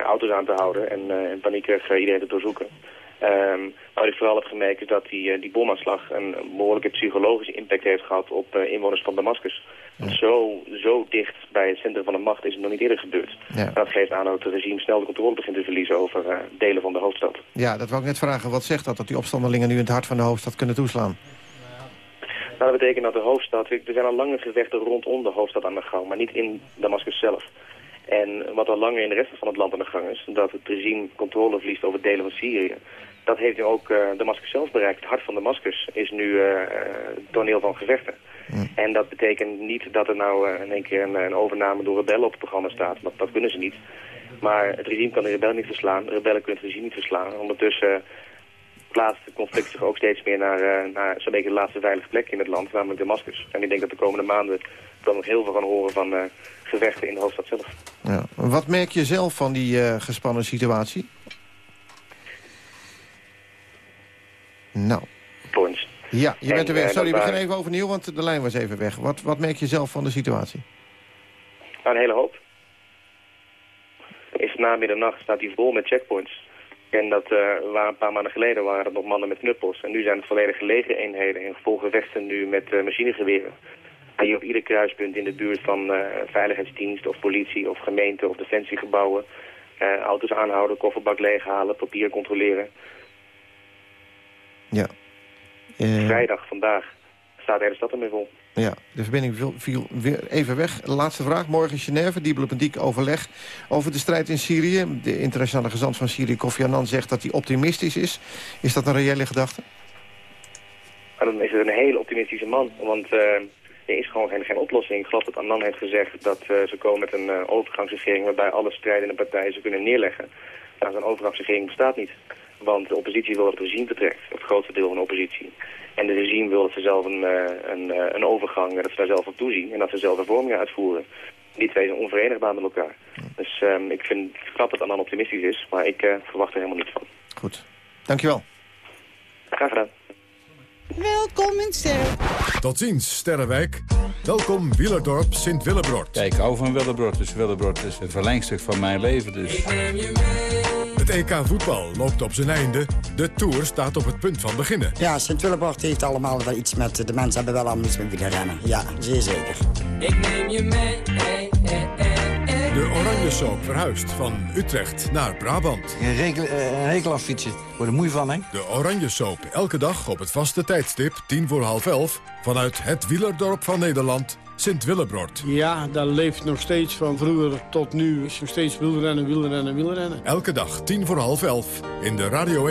auto's aan te houden. En in paniekerig iedereen te doorzoeken. Um, wat ik vooral heb gemerkt is dat die, die bomaanslag een behoorlijke psychologische impact heeft gehad op inwoners van Damascus. Want zo, zo dicht bij het centrum van de macht is het nog niet eerder gebeurd. Ja. En dat geeft aan dat het regime snel de controle begint te verliezen over uh, delen van de hoofdstad. Ja, dat wou ik net vragen. Wat zegt dat, dat die opstandelingen nu in het hart van de hoofdstad kunnen toeslaan? Nou, dat betekent dat de hoofdstad... Er zijn al lange gevechten rondom de hoofdstad aan de gang, maar niet in Damascus zelf. En wat al langer in de rest van het land aan de gang is... dat het regime controle verliest over delen van Syrië... dat heeft nu ook uh, Damascus zelf bereikt. Het hart van Damascus is nu uh, toneel van gevechten. Mm. En dat betekent niet dat er nou uh, in één keer een, een, overname door rebellen op het programma staat. Dat, dat kunnen ze niet. Maar het regime kan de rebellen niet verslaan. De rebellen kunnen het regime niet verslaan. Ondertussen plaatst het conflict zich ook steeds meer naar, uh, naar zo'n beetje de laatste veilige plek in het land, namelijk Damascus. En ik denk dat de komende maanden dan nog heel veel gaan horen van uh, gevechten in de hoofdstad zelf. Ja. Wat merk je zelf van die uh, gespannen situatie? Nou. Points. Ja, je bent er eh, weer. Sorry, we beginnen even overnieuw, want de lijn was even weg. Wat, wat merk je zelf van de situatie? Nou, een hele hoop. Is na middernacht staat die vol met checkpoints. En dat uh, waren een paar maanden geleden waren het nog mannen met knuppels. En nu zijn het volledige legereenheden in gevolgevechten nu met uh, machinegeweren. En je op ieder kruispunt in de buurt van uh, veiligheidsdienst of politie of gemeente of defensiegebouwen... auto's aanhouden, kofferbak leeghalen, papier controleren. Ja. Vrijdag, vandaag, staat de hele stad ermee vol. Ja, de verbinding viel, viel weer even weg. Laatste vraag. Morgen in Genève, diplomatiek overleg over de strijd in Syrië. De internationale gezant van Syrië, Kofi Annan, zegt dat hij optimistisch is. Is dat een reële gedachte? Nou, dan is het een hele optimistische man. Want uh, er is gewoon geen, geen oplossing. Ik geloof dat Annan heeft gezegd dat uh, ze komen met een uh, overgangsregering... waarbij alle strijdende partijen ze kunnen neerleggen. Nou, zo'n overgangsregering bestaat niet. Want de oppositie wil dat het regime vertrekt, het grootste deel van de oppositie. En de regime wil dat ze zelf een, een, een overgang, dat ze daar zelf op toezien en dat ze zelf hervormingen uitvoeren. Die twee zijn onverenigbaar met elkaar. Dus um, ik vind het knap dat Annan optimistisch is, maar ik uh, verwacht er helemaal niet van. Goed, dankjewel. Graag gedaan. Welkom in Sterren. Tot ziens, Sterrenwijk. Welkom Wielerdorp Sint-Willebrod. Kijk, ik hou van Willebrod, dus Willebrod is een verlengstuk van mijn leven. Dus. Het EK voetbal loopt op zijn einde. De Tour staat op het punt van beginnen. Ja, Sint-Willebord heeft allemaal wel iets met... De mensen hebben wel allemaal iets met willen rennen. Ja, zeer zeker. Ik neem je mee. Hey, hey, hey, de Oranje Soap verhuist van Utrecht naar Brabant. Een, rekel, uh, fietsen. Word er moe van, hè? De Oranje Soap. Elke dag op het vaste tijdstip, tien voor half elf... vanuit het wielerdorp van Nederland, Sint-Willebrod. Ja, dat leeft nog steeds van vroeger tot nu. Is nog steeds wielrennen, wielrennen, wielrennen. Elke dag, tien voor half elf, in de Radio